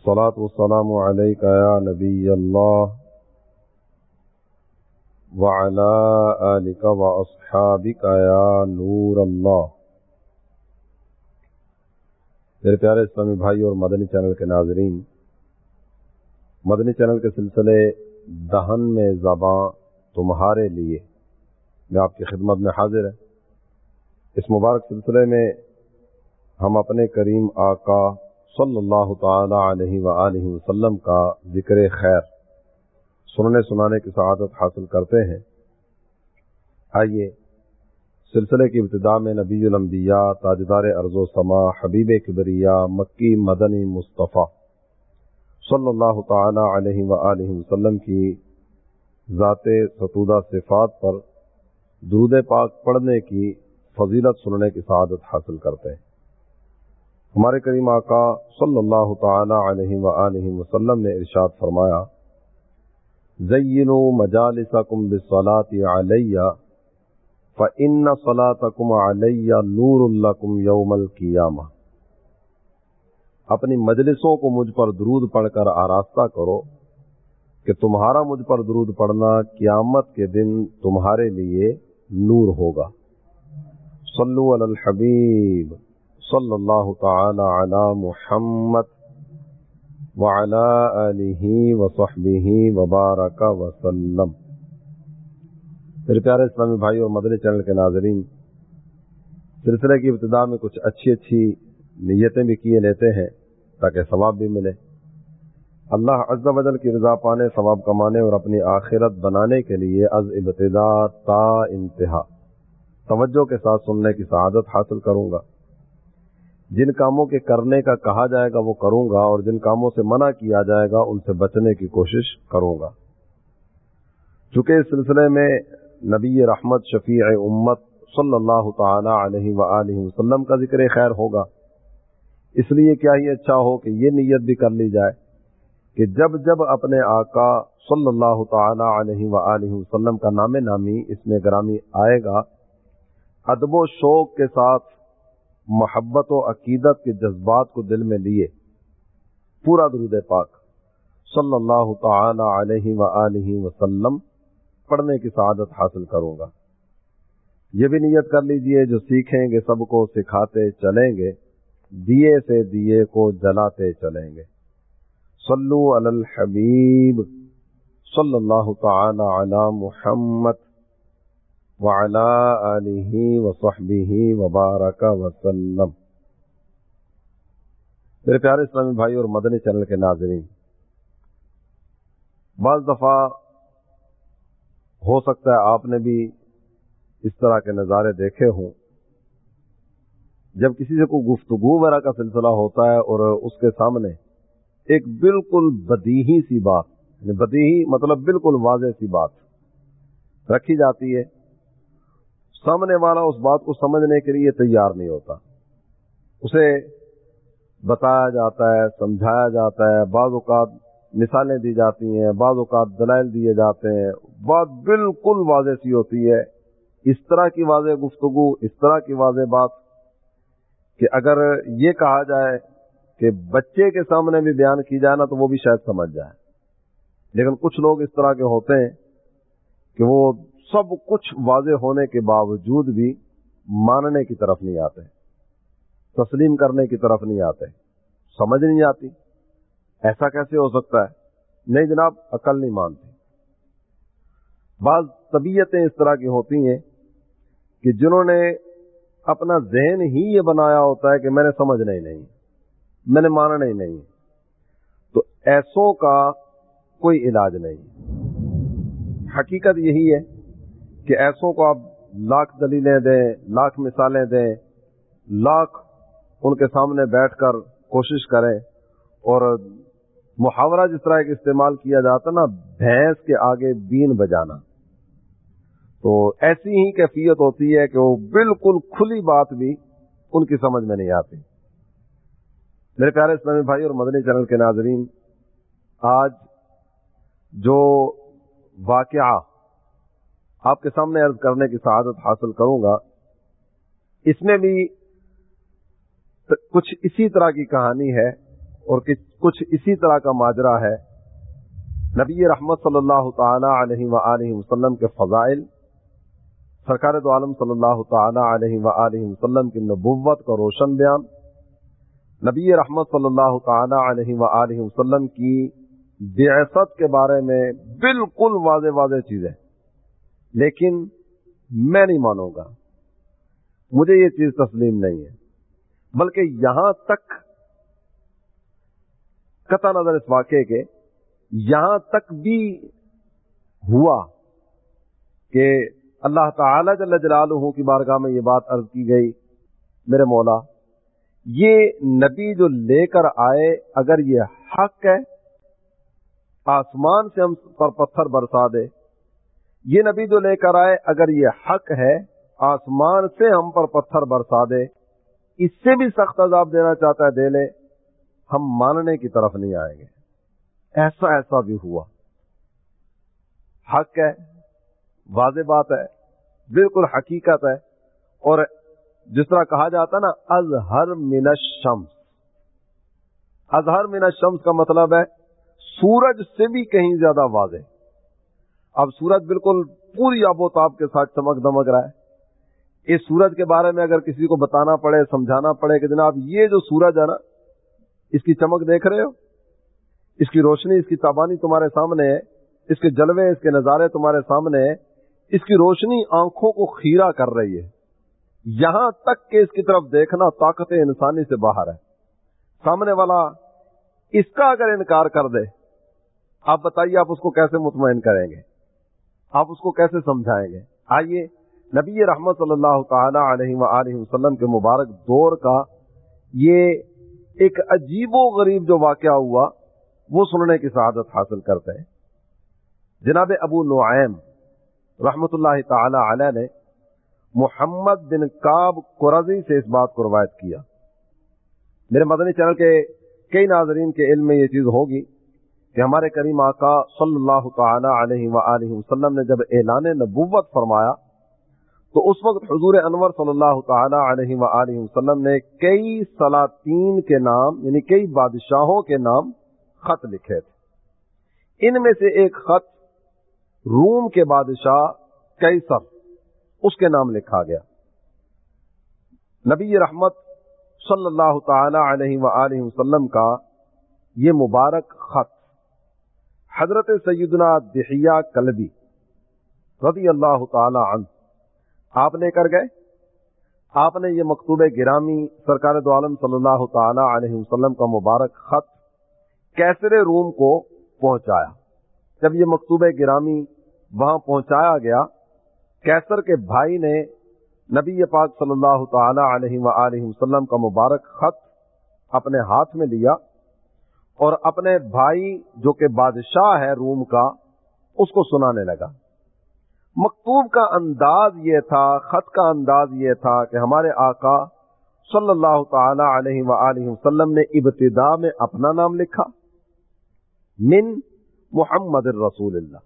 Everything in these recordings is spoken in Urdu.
الصلاة والسلام عليك يا نبي الله وعلى آلك وأصحابك يا نور الله. میرے پیارے اسلامی بھائی اور مدنی چینل کے ناظرین، مدنی چینل کے سلسلے دہن میں زباں تمہارے لیے میں آپ کی خدمت میں حاضر ہے اس مبارک سلسلے میں ہم اپنے کریم آقا صلی اللہ تعالی علیہ وآلہ وسلم کا ذکر خیر سننے سنانے کی سعادت حاصل کرتے ہیں۔ آئیے سلسلے کی ابتدا میں نبی الانبیاء، تاجدار ارض و سما، حبیب کبریا، مکی مدنی مصطفیٰ صلی اللہ تعالی علیہ وآلہ وسلم کی ذات ستودہ صفات پر درود پاک پڑھنے کی فضیلت سننے کی سعادت حاصل کرتے ہیں۔ ہمارے کریم آقا صلی اللہ تعالی علیہ وآلہ وسلم نے ارشاد فرمایا زینو مجالسکم بالصلاة علیہ، فَإِنَّ صَلَاتَكُمْ عَلَيَّ نُورٌ لَكُمْ يَوْمَ الْقِيَامَةِ اپنی مجلسوں کو مجھ پر درود پڑھ کر آراستہ کرو کہ تمہارا مجھ پر درود پڑھنا قیامت کے دن تمہارے لیے نور ہوگا۔ صلو علی الحبیب۔ صلی اللہ تعالی علی محمد وعلی آلہ وصحبہ وبارک وسلم۔ میرے پیارے اسلامی بھائی اور مدنی چینل کے ناظرین، سلسلے کی ابتدا میں کچھ اچھی اچھی نیتیں بھی کیے لیتے ہیں تاکہ ثواب بھی ملے۔ اللہ عز و جل کی رضا پانے، ثواب کمانے اور اپنی آخرت بنانے کے لیے از ابتدا تا انتہا۔ توجہ کے ساتھ سننے کی سعادت حاصل کروں گا۔ جن کاموں کے کرنے کا کہا جائے گا وہ کروں گا، اور جن کاموں سے منع کیا جائے گا ان سے بچنے کی کوشش کروں گا۔ چونکہ اس سلسلے میں نبی رحمت شفیع امت صلی اللہ تعالی علیہ وآلہ وسلم کا ذکر خیر ہوگا۔ اس لیے کیا ہی اچھا ہو کہ یہ نیت بھی کر لی جائے کہ جب جب اپنے آقا صلی اللہ تعالی علیہ وآلہ وسلم کا نام نامی اس میں گرامی آئے گا، ادب و شوق کے ساتھ محبت و عقیدت کے جذبات کو دل میں لیے۔ پورا درود پاک۔ صلی اللہ تعالی علیہ وآلہ وسلم پڑھنے کی سعادت حاصل کروں گا۔ یہ بھی نیت کر لیجیے، جو سیکھیں گے سب کو، سکھاتے چلیں گے۔ دیے سے دیے کو جلاتے چلیں گے۔ صلو علی الحبیب۔ صلی اللہ تعالی علی محمد۔ وعلی آلہ وصحبہ وبارک وسلم۔ میرے پیارے اسلامی بھائی اور مدنی چینل کے ناظرین، بعض دفعہ ہو سکتا ہے آپ نے بھی اس طرح کے نظارے دیکھے ہوں۔ جب کسی سے کوئی گفتگو وغیرہ کا سلسلہ ہوتا ہے اور اس کے سامنے ایک بالکل بدیہی سی بات یعنی بدیہی مطلب بالکل واضح سی بات رکھی جاتی ہے سامنے والا اس بات کو سمجھنے کے لیے تیار نہیں ہوتا۔ اسے بتایا جاتا ہے، سمجھایا جاتا ہے۔ بعض اوقات مثالیں دی جاتی ہیں، بعض اوقات دلائل دیے جاتے ہیں۔ بات بالکل واضح سی ہوتی ہے۔ اس طرح کی واضح گفتگو، اس طرح کی واضح بات کہ اگر یہ کہا جائے کہ بچے کے سامنے بھی بیان کی جائے نا تو وہ بھی شاید سمجھ جائے۔ لیکن کچھ لوگ اس طرح کے ہوتے ہیں کہ وہ سب کچھ واضح ہونے کے باوجود بھی ماننے کی طرف نہیں آتے تسلیم کرنے کی طرف نہیں آتے سمجھ نہیں آتی۔ ایسا کیسے ہو سکتا ہے؟ نہیں جناب، عقل نہیں مانتی بعض طبیعتیں اس طرح کی ہوتی ہیں کہ جنہوں نے اپنا ذہن ہی یہ بنایا ہوتا ہے کہ میں نے سمجھنا ہی نہیں، میں نے ماننا ہی نہیں۔ تو ایسوں کا کوئی علاج نہیں۔ حقیقت یہی ہے کہ ایسوں کو آپ لاکھ دلیلیں دیں، لاکھ مثالیں دیں، لاکھ ان کے سامنے بیٹھ کر کوشش کریں اور محاورہ جس طرح ایک استعمال کیا جاتا نا، بھینس کے آگے بین بجانا۔ تو ایسی ہی کیفیت ہوتی ہے کہ وہ بالکل کھلی بات بھی ان کی سمجھ میں نہیں آتی۔ میرے پیارے اسلامی بھائی اور مدنی چینل کے ناظرین، آج جو واقعہ آپ کے سامنے عرض کرنے کی سعادت حاصل کروں گا۔ اس میں بھی کچھ اسی طرح کی کہانی ہے اور کچھ اسی طرح کا ماجرا ہے۔ نبی رحمت صلی اللہ تعالی علیہ و وسلم کے فضائل، سرکار دو عالم صلی اللہ تعالی علیہ و وسلم کی نبوت کا روشن بیان، نبی رحمت صلی اللہ تعالی علیہ و وسلم کی بیاست کے بارے میں بالکل واضح واضح چیزیں۔ لیکن میں نہیں مانوں گا۔ مجھے یہ چیز تسلیم نہیں ہے۔ بلکہ یہاں تک قطع نظر اس واقعے کے، یہاں تک بھی ہوا کہ اللہ تعالی جل جلالہ کی بارگاہ میں یہ بات عرض کی گئی، میرے مولا، یہ نبی جو لے کر آئے، اگر یہ حق ہے، آسمان سے ہم پر پتھر برسا دے یہ نبی جو لے کر آئے، اگر یہ حق ہے، آسمان سے ہم پر پتھر برسا دے، اس سے بھی سخت عذاب دینا چاہتا ہے، دے لے، ہم ماننے کی طرف نہیں آئیں گے۔ ایسا ایسا بھی ہوا۔ حق ہے، واضح بات ہے، بالکل حقیقت ہے۔ اور جس طرح کہا جاتا نا ازہر من الشمس۔ ازہر من الشمس کا مطلب ہے، سورج سے بھی کہیں زیادہ واضح۔ اب سورج بالکل پوری آب و تاب کے ساتھ چمک دمک رہا ہے۔ اس سورج کے بارے میں اگر کسی کو بتانا پڑے، سمجھانا پڑے کہ جناب یہ جو سورج ہے نا، اس کی چمک دیکھ رہے ہو؟ اس کی روشنی، اس کی تابانی تمہارے سامنے ہے۔ اس کے جلوے، اس کے نظارے تمہارے سامنے ہے۔ اس کی روشنی آنکھوں کو خیرہ کر رہی ہے۔ یہاں تک کہ اس کی طرف دیکھنا طاقت انسانی سے باہر ہے۔ سامنے والا اس کا اگر انکار کر دے، آپ بتائیے آپ اس کو کیسے مطمئن کریں گے؟ آپ اس کو کیسے سمجھائیں گے؟ آئیے، نبی رحمت صلی اللہ تعالی علیہ وآلہ وسلم کے مبارک دور کا یہ ایک عجیب و غریب جو واقعہ ہوا، وہ سننے کی سعادت حاصل کرتے ہیں۔ جناب ابو نعیم رحمت اللہ تعالی علیہ نے محمد بن کاب قرضی سے اس بات کو روایت کیا۔ میرے مدنی چینل کے کئی ناظرین کے علم میں یہ چیز ہوگی۔ کہ ہمارے کریم آقا صلی اللہ تعالی علیہ وآلہ وسلم نے جب اعلان نبوت فرمایا، تو اس وقت حضور انور صلی اللہ تعالی علیہ وآلہ وسلم نے کئی سلاطین کے نام یعنی کئی بادشاہوں کے نام خط لکھے تھے۔ ان میں سے ایک خط روم کے بادشاہ کیسر اس کے نام لکھا گیا۔ نبی رحمت صلی اللہ تعالی علیہ وآلہ وسلم کا یہ مبارک خط حضرت سیدنا دہیا کلبی رضی اللہ تعالی عنہ، آپ لے کر گئے۔ آپ نے یہ مکتوب گرامی سرکار دو عالم صلی اللہ تعالی علیہ وسلم کا مبارک خط کیسر روم کو پہنچایا۔ جب یہ مکتوب گرامی وہاں پہنچایا گیا، کیسر کے بھائی نے نبی پاک صلی اللہ تعالی علیہ وآلہ وسلم کا مبارک خط اپنے ہاتھ میں لیا۔ اور اپنے بھائی جو کہ بادشاہ ہے روم کا، اس کو سنانے لگا۔ مکتوب کا انداز یہ تھا، خط کا انداز یہ تھا کہ ہمارے آقا صلی اللہ تعالی علیہ وآلہ وسلم نے ابتدا میں اپنا نام لکھا، من محمد الرسول اللہ۔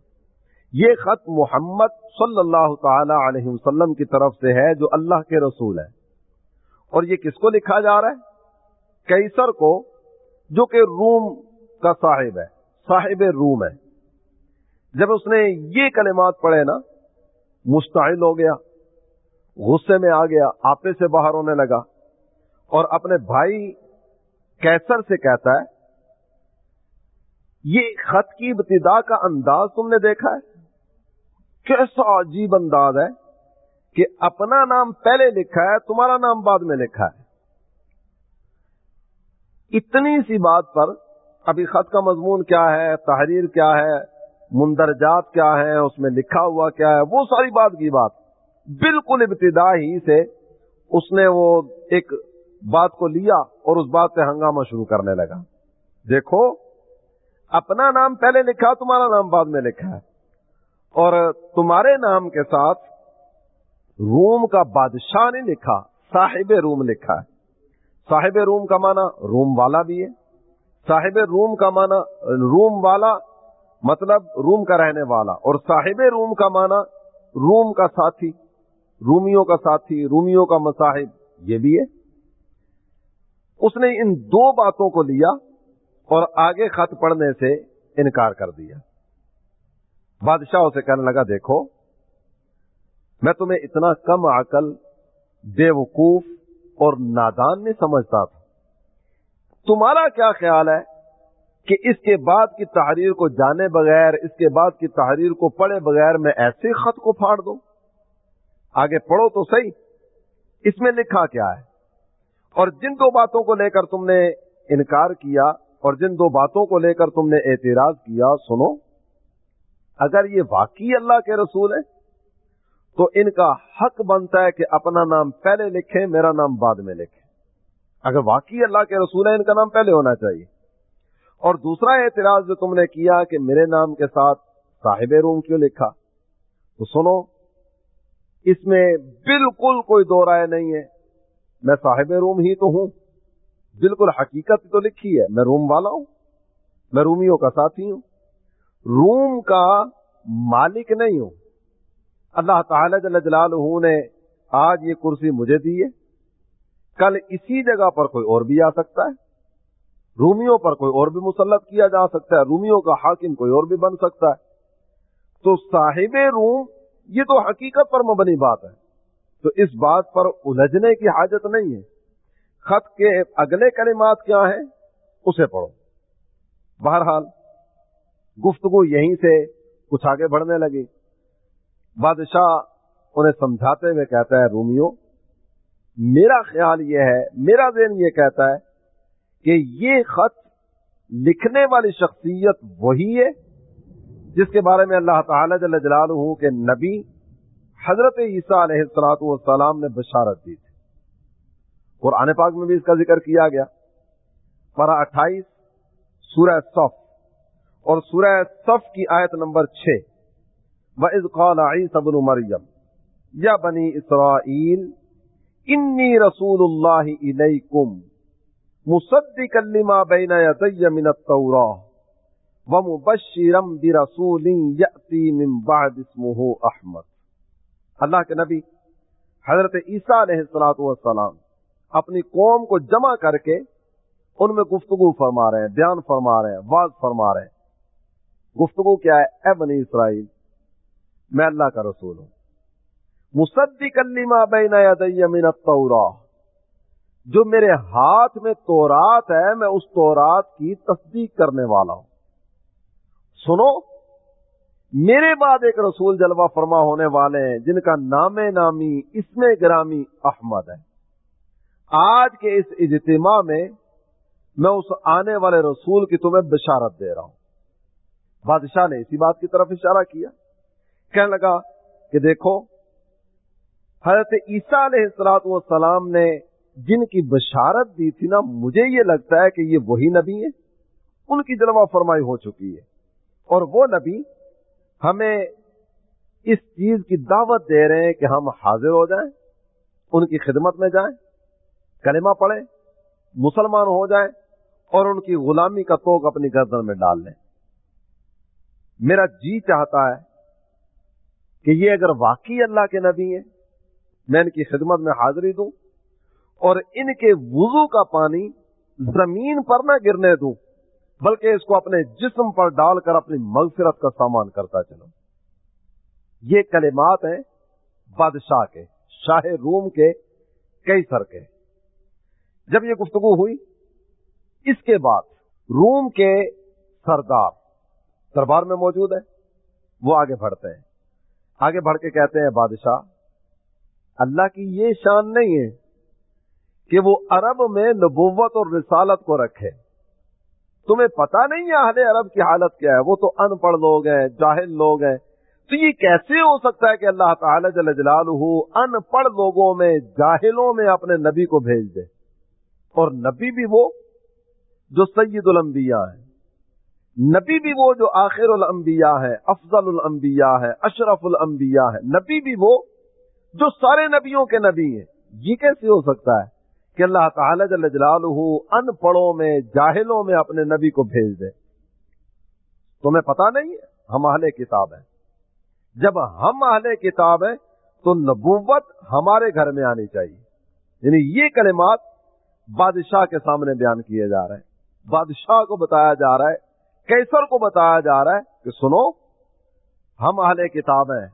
یہ خط محمد صلی اللہ تعالی علیہ وسلم کی طرف سے ہے جو اللہ کے رسول ہے۔ اور یہ کس کو لکھا جا رہا ہے؟ کیسر کو جو کہ روم کا صاحب ہے، صاحب روم ہے۔ جب اس نے یہ کلمات پڑھے نا مستعل ہو گیا، غصے میں آ گیا، آپے سے باہر ہونے لگا۔ اور اپنے بھائی کیسر سے کہتا ہے، یہ خط کی ابتدا کا انداز تم نے دیکھا ہے؟ کیسا عجیب انداز ہے کہ اپنا نام پہلے لکھا ہے، تمہارا نام بعد میں لکھا ہے۔ اتنی سی بات پر ابھی خط کا مضمون کیا ہے، تحریر کیا ہے، مندرجات کیا ہے، اس میں لکھا ہوا کیا ہے، وہ ساری بات کی بات۔ بالکل ابتدا ہی سے اس نے وہ ایک بات کو لیا اور اس بات سے ہنگامہ شروع کرنے لگا۔ دیکھو، اپنا نام پہلے لکھا، تمہارا نام بعد میں لکھا ہے۔ اور تمہارے نام کے ساتھ روم کا بادشاہ نہیں لکھا، صاحب روم لکھا ہے۔ صاحب روم کا معنی روم والا بھی ہے۔ صاحب روم کا معنی روم والا مطلب روم کا رہنے والا۔ اور صاحب روم کا معنی روم کا ساتھی، رومیوں کا ساتھی، رومیوں کا مصاحب، یہ بھی ہے۔ اس نے ان دو باتوں کو لیا اور آگے خط پڑھنے سے انکار کر دیا۔ بادشاہ اسے کہنے لگا، دیکھو، میں تمہیں اتنا کم عقل، بے وقوف اور نادان نہیں سمجھتا تھا۔ تمہارا کیا خیال ہے کہ اس کے بعد کی تحریر کو جانے بغیر، اس کے بعد کی تحریر کو پڑھے بغیر میں ایسے خط کو پھاڑ دوں؟ آگے پڑھو تو صحیح۔ اس میں لکھا کیا ہے، اور جن دو باتوں کو لے کر تم نے انکار کیا، اور جن دو باتوں کو لے کر تم نے اعتراض کیا، سنو۔ اگر یہ واقعی اللہ کے رسول ہے تو ان کا حق بنتا ہے کہ اپنا نام پہلے لکھیں، میرا نام بعد میں لکھیں۔ اگر واقعی اللہ کے رسول ہے ان کا نام پہلے ہونا چاہیے۔ اور دوسرا اعتراض جو تم نے کیا کہ میرے نام کے ساتھ صاحب روم کیوں لکھا؟ تو سنو، اس میں بالکل کوئی دو رائے نہیں ہے۔ میں صاحب روم ہی تو ہوں۔ بالکل حقیقت تو لکھی ہے۔ میں روم والا ہوں۔ میں رومیوں کا ساتھی ہوں۔ روم کا مالک نہیں ہوں۔ اللہ تعالی جل جلالہ نے آج یہ کرسی مجھے دی ہے۔ کل اسی جگہ پر کوئی اور بھی آ سکتا ہے۔ رومیوں پر کوئی اور بھی مسلط کیا جا سکتا ہے۔ رومیوں کا حاکم کوئی اور بھی بن سکتا ہے۔ تو صاحب روم، یہ تو حقیقت پر مبنی بات ہے۔ تو اس بات پر الجھنے کی حاجت نہیں ہے۔ خط کے اگلے کلمات کیا ہیں؟ اسے پڑھو۔ بہرحال، گفتگو یہیں سے کچھ آگے بڑھنے لگی۔ بادشاہ انہیں سمجھاتے ہوئے کہتا ہے، رومیو، میرا خیال یہ ہے، میرا ذہن یہ کہتا ہے کہ یہ خط لکھنے والی شخصیت وہی ہے جس کے بارے میں اللہ تعالی جل جلالہ کے نبی حضرت عیسیٰ علیہ السلاط والسلام نے بشارت دی تھی۔ قرآن پاک میں بھی اس کا ذکر کیا گیا۔ پارا اٹھائیس، سورہ صف اور سورہ صف کی آیت نمبر چھ۔ وَإِذْ قَالَ عِيسَ بْنُ مَرْيَمْ یا بنی اسرائیل انی رسول اللہ علیکم مصدقا لما بین یدی من التوراہ ومبشرا برسول یأتی من بعد اسمه احمد اللہ کے نبی، حضرت عیسیٰ علیہ السلام اپنی قوم کو جمع کر کے ان میں گفتگو فرما رہے ہیں، بیان فرما رہے ہیں واض فرما رہے ہیں۔ گفتگو کیا ہے؟ اے بنی اسرائیل میں اللہ کا رسول ہوں۔ مصدقا لما بین یدی من التوراہ جو میرے ہاتھ میں تورات ہے، میں اس تورات کی تصدیق کرنے والا ہوں۔ سنو، میرے بعد ایک رسول جلوہ فرما ہونے والے ہیں، جن کا نام نامی اسم گرامی احمد ہے۔ آج کے اس اجتماع میں میں اس آنے والے رسول کی تمہیں بشارت دے رہا ہوں۔ بادشاہ نے اسی بات کی طرف اشارہ کیا۔ کہنے لگا کہ دیکھو، حضرت عیسیٰ علیہ السلاط والسلام نے جن کی بشارت دی تھی نا، مجھے یہ لگتا ہے کہ یہ وہی نبی ہے ان کی جلوہ فرمائی ہو چکی ہے۔ اور وہ نبی ہمیں اس چیز کی دعوت دے رہے ہیں کہ ہم حاضر ہو جائیں، ان کی خدمت میں جائیں، کلمہ پڑھیں، مسلمان ہو جائیں اور ان کی غلامی کا توق اپنی گردن میں ڈال لیں۔ میرا جی چاہتا ہے کہ یہ اگر واقعی اللہ کے نبی ہیں، میں ان کی خدمت میں حاضری دوں اور ان کے وضو کا پانی زمین پر نہ گرنے دوں، بلکہ اس کو اپنے جسم پر ڈال کر اپنی مغفرت کا سامان کرتا چلو یہ کلمات ہیں بادشاہ کے، شاہ روم کے کئی سر کے۔ جب یہ گفتگو ہوئی، اس کے بعد روم کے سردار دربار میں موجود ہے وہ آگے بڑھتے ہیں۔ آگے بڑھ کے کہتے ہیں بادشاہ، اللہ کی یہ شان نہیں ہے کہ وہ عرب میں نبوت اور رسالت کو رکھے۔ تمہیں پتا نہیں ہے اہل عرب کی حالت کیا ہے؟ وہ تو ان پڑھ لوگ ہیں، جاہل لوگ ہیں۔ تو یہ کیسے ہو سکتا ہے کہ اللہ تعالی جل جلالہ ان پڑھ لوگوں میں، جاہلوں میں اپنے نبی کو بھیج دے؟ اور نبی بھی وہ جو سید الانبیاء ہے نبی بھی وہ جو آخر الانبیاء ہے، افضل الانبیاء ہے، اشرف الانبیاء ہے، نبی بھی وہ جو سارے نبیوں کے نبی ہیں۔ یہ کیسے ہو سکتا ہے کہ اللہ تعالی جل جلالہ ان پڑھوں میں، جاہلوں میں اپنے نبی کو بھیج دے؟ تمہیں پتا نہیں؟ ہے ہم اہل کتاب ہیں۔ جب ہم اہل کتاب ہیں، تو نبوت ہمارے گھر میں آنی چاہیے۔ یعنی یہ کلمات بادشاہ کے سامنے بیان کیے جا رہے ہیں۔ بادشاہ کو بتایا جا رہا ہے کیسر کو بتایا جا رہا ہے کہ سنو، ہم اہل کتاب ہیں۔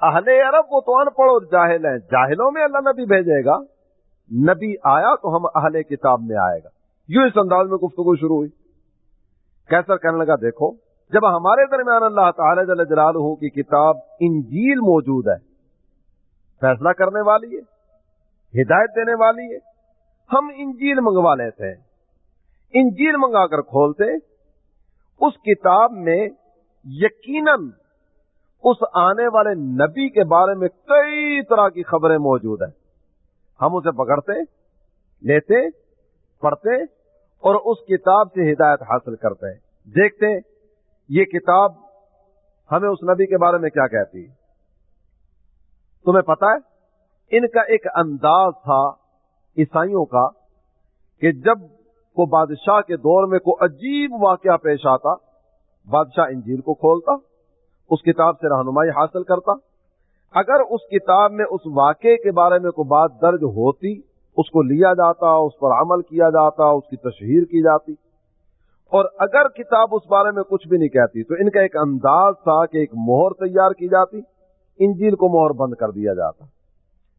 اہل عرب وہ تو ان پڑھ اور جاہل ہیں۔ جاہلوں میں اللہ نبی بھیجے گا۔ نبی آیا تو ہم اہل کتاب میں آئے گا۔ یوں اس انداز میں گفتگو شروع ہوئی۔ کیسر کہنے لگا، دیکھو، جب ہمارے درمیان اللہ تعالی جل جلالہ کی کتاب انجیل موجود ہے، فیصلہ کرنے والی ہے، ہدایت دینے والی ہے، ہم انجیل منگوا لیتے ہیں۔ انجیل منگا کر کھولتے اس کتاب میں یقیناً اس آنے والے نبی کے بارے میں کئی طرح کی خبریں موجود ہیں۔ ہم اسے پکڑتے، لیتے، پڑھتے اور اس کتاب سے ہدایت حاصل کرتے۔ دیکھتے، یہ کتاب ہمیں اس نبی کے بارے میں کیا کہتی۔ تمہیں پتا ہے، ان کا ایک انداز تھا عیسائیوں کا کہ جب کو بادشاہ کے دور میں کوئی عجیب واقعہ پیش آتا، بادشاہ انجیل کو کھولتا، اس کتاب سے رہنمائی حاصل کرتا۔ اگر اس کتاب میں اس واقعے کے بارے میں کوئی بات درج ہوتی، اس کو لیا جاتا، اس پر عمل کیا جاتا، اس کی تشہیر کی جاتی۔ اور اگر کتاب اس بارے میں کچھ بھی نہیں کہتی، تو ان کا ایک انداز تھا کہ ایک مہر تیار کی جاتی، انجیل کو مہر بند کر دیا جاتا۔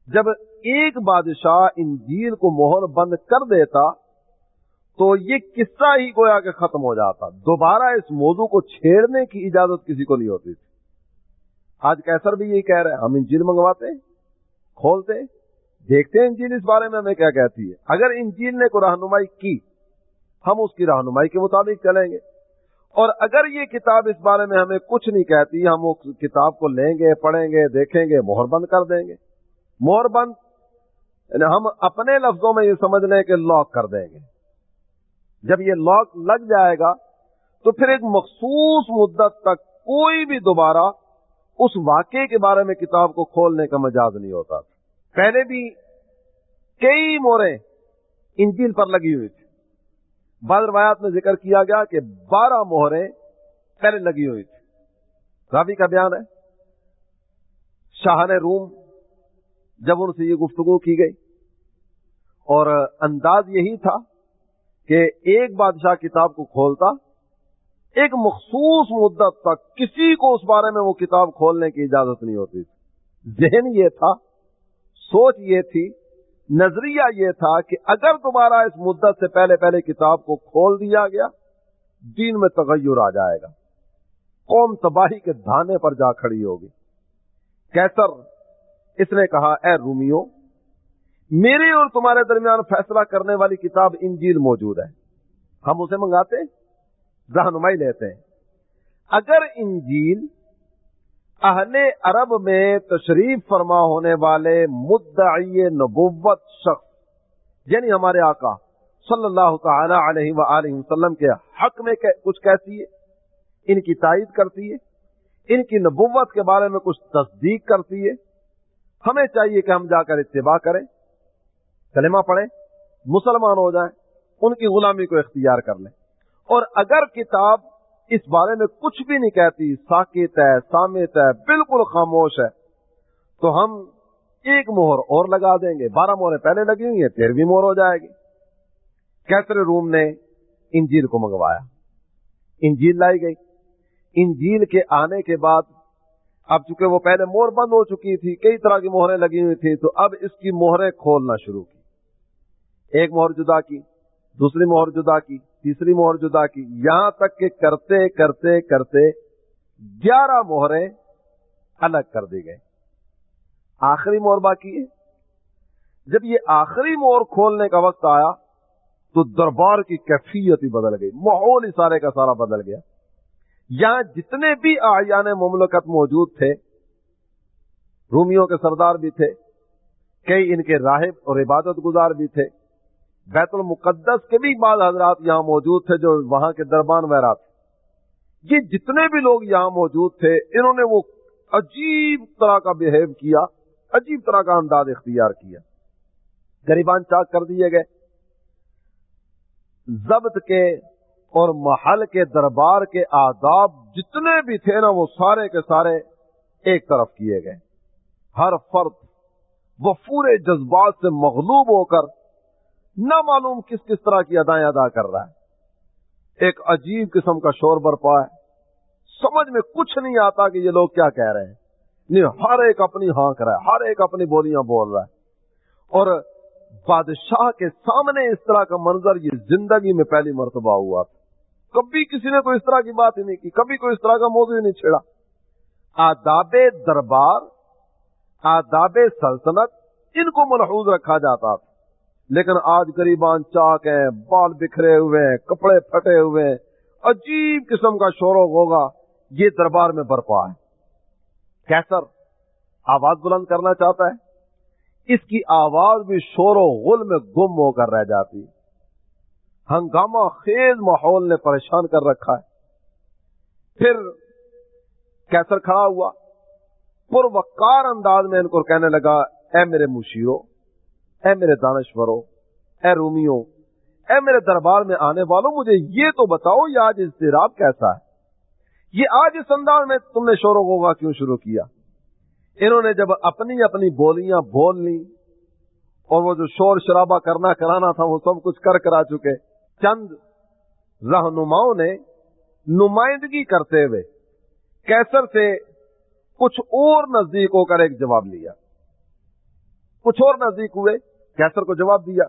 جب ایک بادشاہ انجیل کو مہر بند کر دیتا تو یہ قصہ ہی گویا کہ ختم ہو جاتا۔ دوبارہ اس موضوع کو چھیڑنے کی اجازت کسی کو نہیں ہوتی تھی۔ آج کیسر بھی یہی کہہ رہے ہیں، ہم انجیل منگواتے کھولتے دیکھتے ہیں انجیل اس بارے میں ہمیں کیا کہتی ہے۔ اگر انجیل نے کوئی رہنمائی کی، ہم اس کی رہنمائی کے مطابق چلیں گے۔ اور اگر یہ کتاب اس بارے میں ہمیں کچھ نہیں کہتی، ہم اس کتاب کو لیں گے، پڑھیں گے، دیکھیں گے، مہر بند کر دیں گے۔ مہر بند یعنی ہم اپنے لفظوں میں یہ سمجھ لیں کہ لاک کر دیں گے۔ جب یہ لاک لگ جائے گا، تو پھر ایک مخصوص مدت تک کوئی بھی دوبارہ اس واقعے کے بارے میں کتاب کو کھولنے کا مجاز نہیں ہوتا۔ تھا پہلے بھی کئی موریں انجیل پر لگی ہوئی تھی بعض روایات میں ذکر کیا گیا کہ بارہ مہریں پہلے لگی ہوئی تھی راوی کا بیان ہے۔ شاہ روم جب ان سے یہ گفتگو کی گئی اور انداز یہی تھا کہ ایک بادشاہ کتاب کو کھولتا، ایک مخصوص مدت تک کسی کو اس بارے میں وہ کتاب کھولنے کی اجازت نہیں ہوتی تھی۔ ذہن یہ تھا، سوچ یہ تھی، نظریہ یہ تھا کہ اگر دوبارہ اس مدت سے پہلے پہلے کتاب کو کھول دیا گیا، دین میں تغیر آ جائے گا۔ قوم تباہی کے دھانے پر جا کھڑی ہوگی۔ کیسر اس نے کہا، اے رومیو میرے اور تمہارے درمیان فیصلہ کرنے والی کتاب انجیل موجود ہے۔ ہم اسے منگاتے رہنمائی لیتے ہیں۔ اگر انجیل اہل عرب میں تشریف فرما ہونے والے مدعی نبوت شخص یعنی ہمارے آقا صلی اللہ تعالی علیہ وآلہ وسلم کے حق میں کچھ کہتی ہے، ان کی تائید کرتی ہے، ان کی نبوت کے بارے میں کچھ تصدیق کرتی ہے، ہمیں چاہیے کہ ہم جا کر اتباع کریں۔ کلمہ پڑھیں، مسلمان ہو جائیں، ان کی غلامی کو اختیار کر لیں۔ اور اگر کتاب اس بارے میں کچھ بھی نہیں کہتی، ساکت ہے، سامت ہے، بالکل خاموش ہے، تو ہم ایک مہر اور لگا دیں گے۔ بارہ مہریں پہلے لگی ہوئی ہیں تیرہویں مہر ہو جائے گی۔ کیسرے روم نے انجیل کو منگوایا۔ انجیل لائی گئی۔ انجیل کے آنے کے بعد، اب چونکہ وہ پہلے مور بند ہو چکی تھی، کئی طرح کی مہریں لگی ہوئی تھی تو اب اس کی مہریں کھولنا شروع کی۔ ایک مہر جدا کی، دوسری مہر جدا کی، تیسری مہر جدا کی، یہاں تک کہ کرتے کرتے کرتے گیارہ مہریں الگ کر دی گئی آخری مہر باقی ہے۔ جب یہ آخری مہر کھولنے کا وقت آیا تو دربار کی کیفیت ہی بدل گئی، ماحول ہی سارے کا سارا بدل گیا۔ یہاں جتنے بھی آیان مملکت موجود تھے، رومیوں کے سردار بھی تھے، کئی ان کے راہب اور عبادت گزار بھی تھے بیت المقدس کے بھی بعض حضرات یہاں موجود تھے جو وہاں کے دربان ویرا تھے۔ یہ جتنے بھی لوگ یہاں موجود تھے، انہوں نے وہ عجیب طرح کا بہیو کیا، عجیب طرح کا انداز اختیار کیا۔ گریبان چاک کر دیے گئے۔ ضبط کے اور محل کے دربار کے آداب جتنے بھی تھے نا، وہ سارے کے سارے ایک طرف کیے گئے۔ ہر فرد وہ پورے جذبات سے مغلوب ہو کر نہ معلوم کس کس طرح کی ادائیں ادا کر رہا ہے۔ ایک عجیب قسم کا شور برپا ہے۔ سمجھ میں کچھ نہیں آتا کہ یہ لوگ کیا کہہ رہے ہیں۔ نہیں، ہر ایک اپنی ہانک رہا ہے، ہر ایک اپنی بولیاں بول رہا ہے۔ اور بادشاہ کے سامنے اس طرح کا منظر یہ زندگی میں پہلی مرتبہ ہوا تھا۔ کبھی کسی نے کوئی اس طرح کی بات ہی نہیں کی، کبھی کوئی اس طرح کا موضوع ہی نہیں چھیڑا۔ آداب دربار، آداب سلطنت، ان کو ملحوظ رکھا جاتا تھا۔ لیکن آج گریبان چاک ہیں، بال بکھرے ہوئے ہیں، کپڑے پھٹے ہوئے ہیں۔ عجیب قسم کا شور ہوگا یہ دربار میں برپا ہے۔ کیسر آواز بلند کرنا چاہتا ہے؟ اس کی آواز بھی شور و غل میں گم ہو کر رہ جاتی۔ ہنگامہ خیز ماحول نے پریشان کر رکھا ہے۔ پھر کیسر کھڑا ہوا۔ پر وقار انداز میں ان کو کہنے لگا، اے میرے مشیرو اے میرے دانشورو اے رومیو اے میرے دربار میں آنے والوں، مجھے یہ تو بتاؤ، یہ آج اضطراب کیسا ہے؟ یہ آج اس انداز میں تم نے شور ہوگا کیوں شروع کیا؟ انہوں نے جب اپنی اپنی بولیاں بول لی اور وہ جو شور شرابہ کرنا کرانا تھا، وہ سب کچھ کر کرا چکے، چند رہنماؤں نے نمائندگی کرتے ہوئے کیسر سے کچھ اور نزدیک ہو کر ایک جواب لیا۔ کچھ اور نزدیک ہوئے، کیسر کو جواب دیا،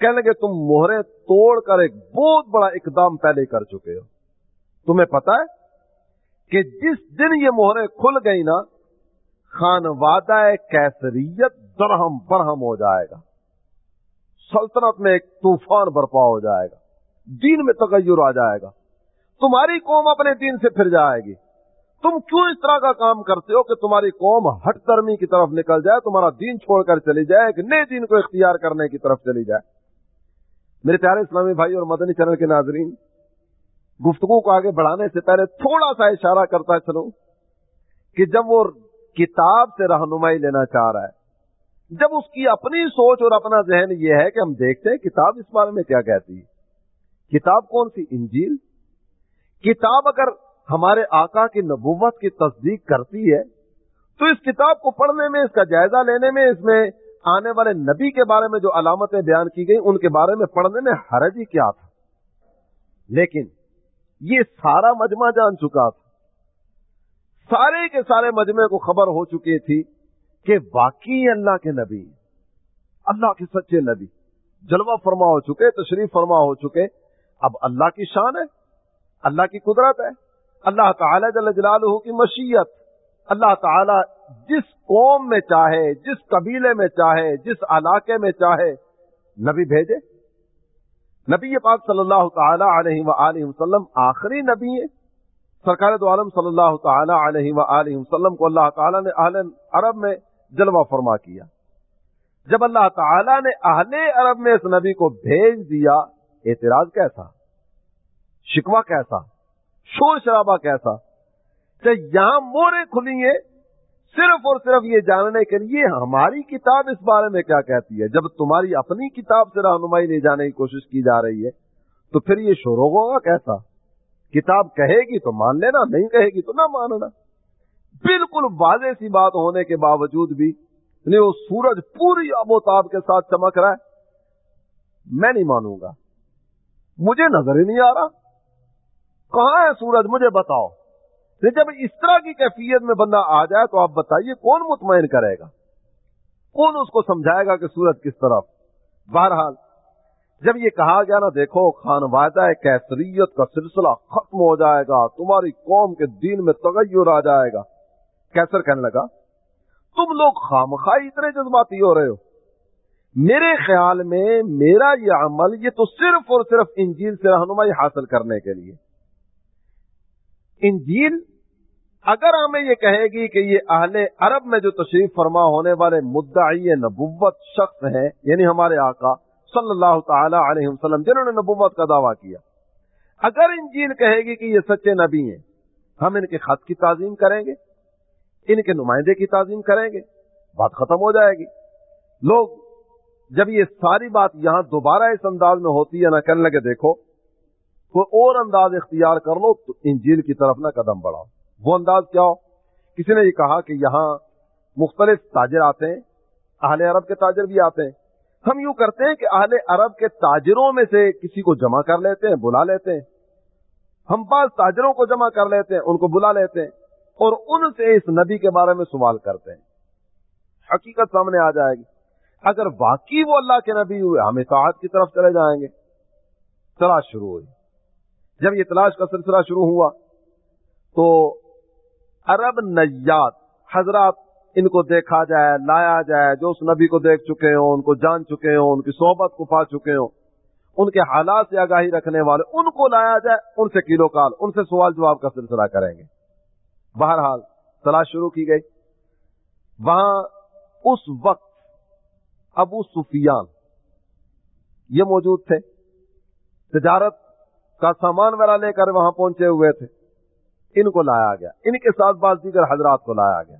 کہنے لگے، تم موہرے توڑ کر ایک بہت بڑا اقدام پہلے کر چکے ہو۔ تمہیں پتا ہے کہ جس دن یہ موہرے کھل گئی نا خانوادہ کیسریت درہم برہم ہو جائے گا۔ سلطنت میں ایک طوفان برپا ہو جائے گا۔ دین میں تغیر آ جائے گا۔ تمہاری قوم اپنے دین سے پھر جائے گی۔ تم کیوں اس طرح کا کام کرتے ہو کہ تمہاری قوم ہٹ درمی کی طرف نکل جائے، تمہارا دین چھوڑ کر چلی جائے، ایک نئے دین کو اختیار کرنے کی طرف چلی جائے؟ میرے پیارے اسلامی بھائی اور مدنی چینل کے ناظرین، گفتگو کو آگے بڑھانے سے پہلے تھوڑا سا اشارہ کرتا چلوں کہ جب وہ کتاب سے رہنمائی لینا چاہ رہا ہے، جب اس کی اپنی سوچ اور اپنا ذہن یہ ہے کہ ہم دیکھتے ہیں کتاب اس بارے میں کیا کہتی ہے۔ کتاب کون سی؟ انجیل۔ کتاب اگر ہمارے آقا کی نبوت کی تصدیق کرتی ہے، تو اس کتاب کو پڑھنے میں، اس کا جائزہ لینے میں، اس میں آنے والے نبی کے بارے میں جو علامتیں بیان کی گئی ان کے بارے میں پڑھنے میں حرج ہی کیا تھا۔ لیکن یہ سارا مجمع جان چکا تھا۔ سارے کے سارے مجمع کو خبر ہو چکی تھی کہ واقعی اللہ کے نبی اللہ کے سچے نبی۔ جلوہ فرما ہو چکے، تشریف فرما ہو چکے۔ اب اللہ کی شان ہے، اللہ کی قدرت ہے۔ اللہ تعالی جل جلالہ کی مشیت۔ اللہ تعالی جس قوم میں چاہے، جس قبیلے میں چاہے، جس علاقے میں چاہے، نبی بھیجے۔ نبی پاک صلی اللہ تعالی علیہ وآلہ وسلم آخری نبی ہے سرکار دو عالم صلی اللہ تعالی علیہ وآلہ وسلم کو اللہ تعالی نے اہل عرب میں جلوہ فرما کیا۔ جب اللہ تعالی نے اہل عرب میں اس نبی کو بھیج دیا، اعتراض کیسا؟ شکوہ کیسا؟ شور شرابہ کیسا؟ کہ یہاں مورے کھلی ہیں، صرف اور صرف یہ جاننے کے لیے ہماری کتاب اس بارے میں کیا کہتی ہے؟ جب تمہاری اپنی کتاب سے رہنمائی لے جانے کی کوشش کی جا رہی ہے، تو پھر یہ شروع ہوگا کیسا؟ کتاب کہے گی تو مان لینا، نہیں کہے گی تو نہ ماننا۔ بالکل واضح سی بات ہونے کے باوجود بھی یعنی وہ سورج پوری اب و تاب کے ساتھ چمک رہا ہے۔ میں نہیں مانوں گا۔ مجھے نظر ہی نہیں آ رہا۔ کہاں ہے سورج مجھے بتاؤ۔ جب اس طرح کی کیفیت میں بندہ آ جائے تو آپ بتائیے کون مطمئن کرے گا؟ کون اس کو سمجھائے گا کہ سورج کس طرف؟ بہرحال، جب یہ کہا گیا نا، دیکھو خان وادہ کیسریت کا سلسلہ ختم ہو جائے گا، تمہاری قوم کے دین میں تغیر آ جائے گا۔ کیسر کہنے لگا، تم لوگ خامخائی اتنے جذباتی ہو رہے ہو۔ میرے خیال میں، میرا یہ عمل یہ تو صرف اور صرف انجیل سے رہنمائی حاصل کرنے کے لیے۔ انجیل اگر ہمیں یہ کہے گی کہ یہ اہل عرب میں جو تشریف فرما ہونے والے مدعی نبوت شخص ہیں یعنی ہمارے آقا صلی اللہ تعالی علیہ وسلم، جنہوں نے نبوت کا دعویٰ کیا، اگر انجیل کہے گی کہ یہ سچے نبی ہیں، ہم ان کے خط کی تعظیم کریں گے، ان کے نمائندے کی تعظیم کریں گے، بات ختم ہو جائے گی۔ لوگ، جب یہ ساری بات یہاں دوبارہ اس انداز میں ہوتی ہے، نہ کرنے لگے، دیکھو کوئی اور انداز اختیار کر لو تو انجیل کی طرف نہ قدم بڑھاؤ۔ وہ انداز کیا ہو؟ کسی نے یہ کہا کہ یہاں مختلف تاجر آتے ہیں، اہل عرب کے تاجر بھی آتے ہیں۔ ہم یوں کرتے ہیں کہ اہل عرب کے تاجروں میں سے کسی کو جمع کر لیتے ہیں، بلا لیتے ہیں۔ ہم بعض تاجروں کو جمع کر لیتے ہیں، ان کو بلا لیتے ہیں اور ان سے اس نبی کے بارے میں سوال کرتے ہیں۔ حقیقت سامنے آ جائے گی۔ اگر واقعی وہ اللہ کے نبی ہوئے، ہم اطاعت کی طرف چلے جائیں گے۔ تلاش شروع ہوئی۔ جب یہ تلاش کا سلسلہ شروع ہوا تو عرب نیات حضرات ان کو دیکھا جائے، لایا جائے، جو اس نبی کو دیکھ چکے ہوں، ان کو جان چکے ہوں، ان کی صحبت کو پا چکے ہوں، ان کے حالات سے آگاہی رکھنے والے، ان کو لایا جائے، ان سے کلو کال، ان سے سوال جواب کا سلسلہ کریں گے۔ بہرحال تلاش شروع کی گئی۔ وہاں اس وقت ابو سفیان یہ موجود تھے۔ تجارت کا سامان وغیرہ لے کر وہاں پہنچے ہوئے تھے۔ ان کو لایا گیا۔ ان کے ساتھ بعض دیگر حضرات کو لایا گیا۔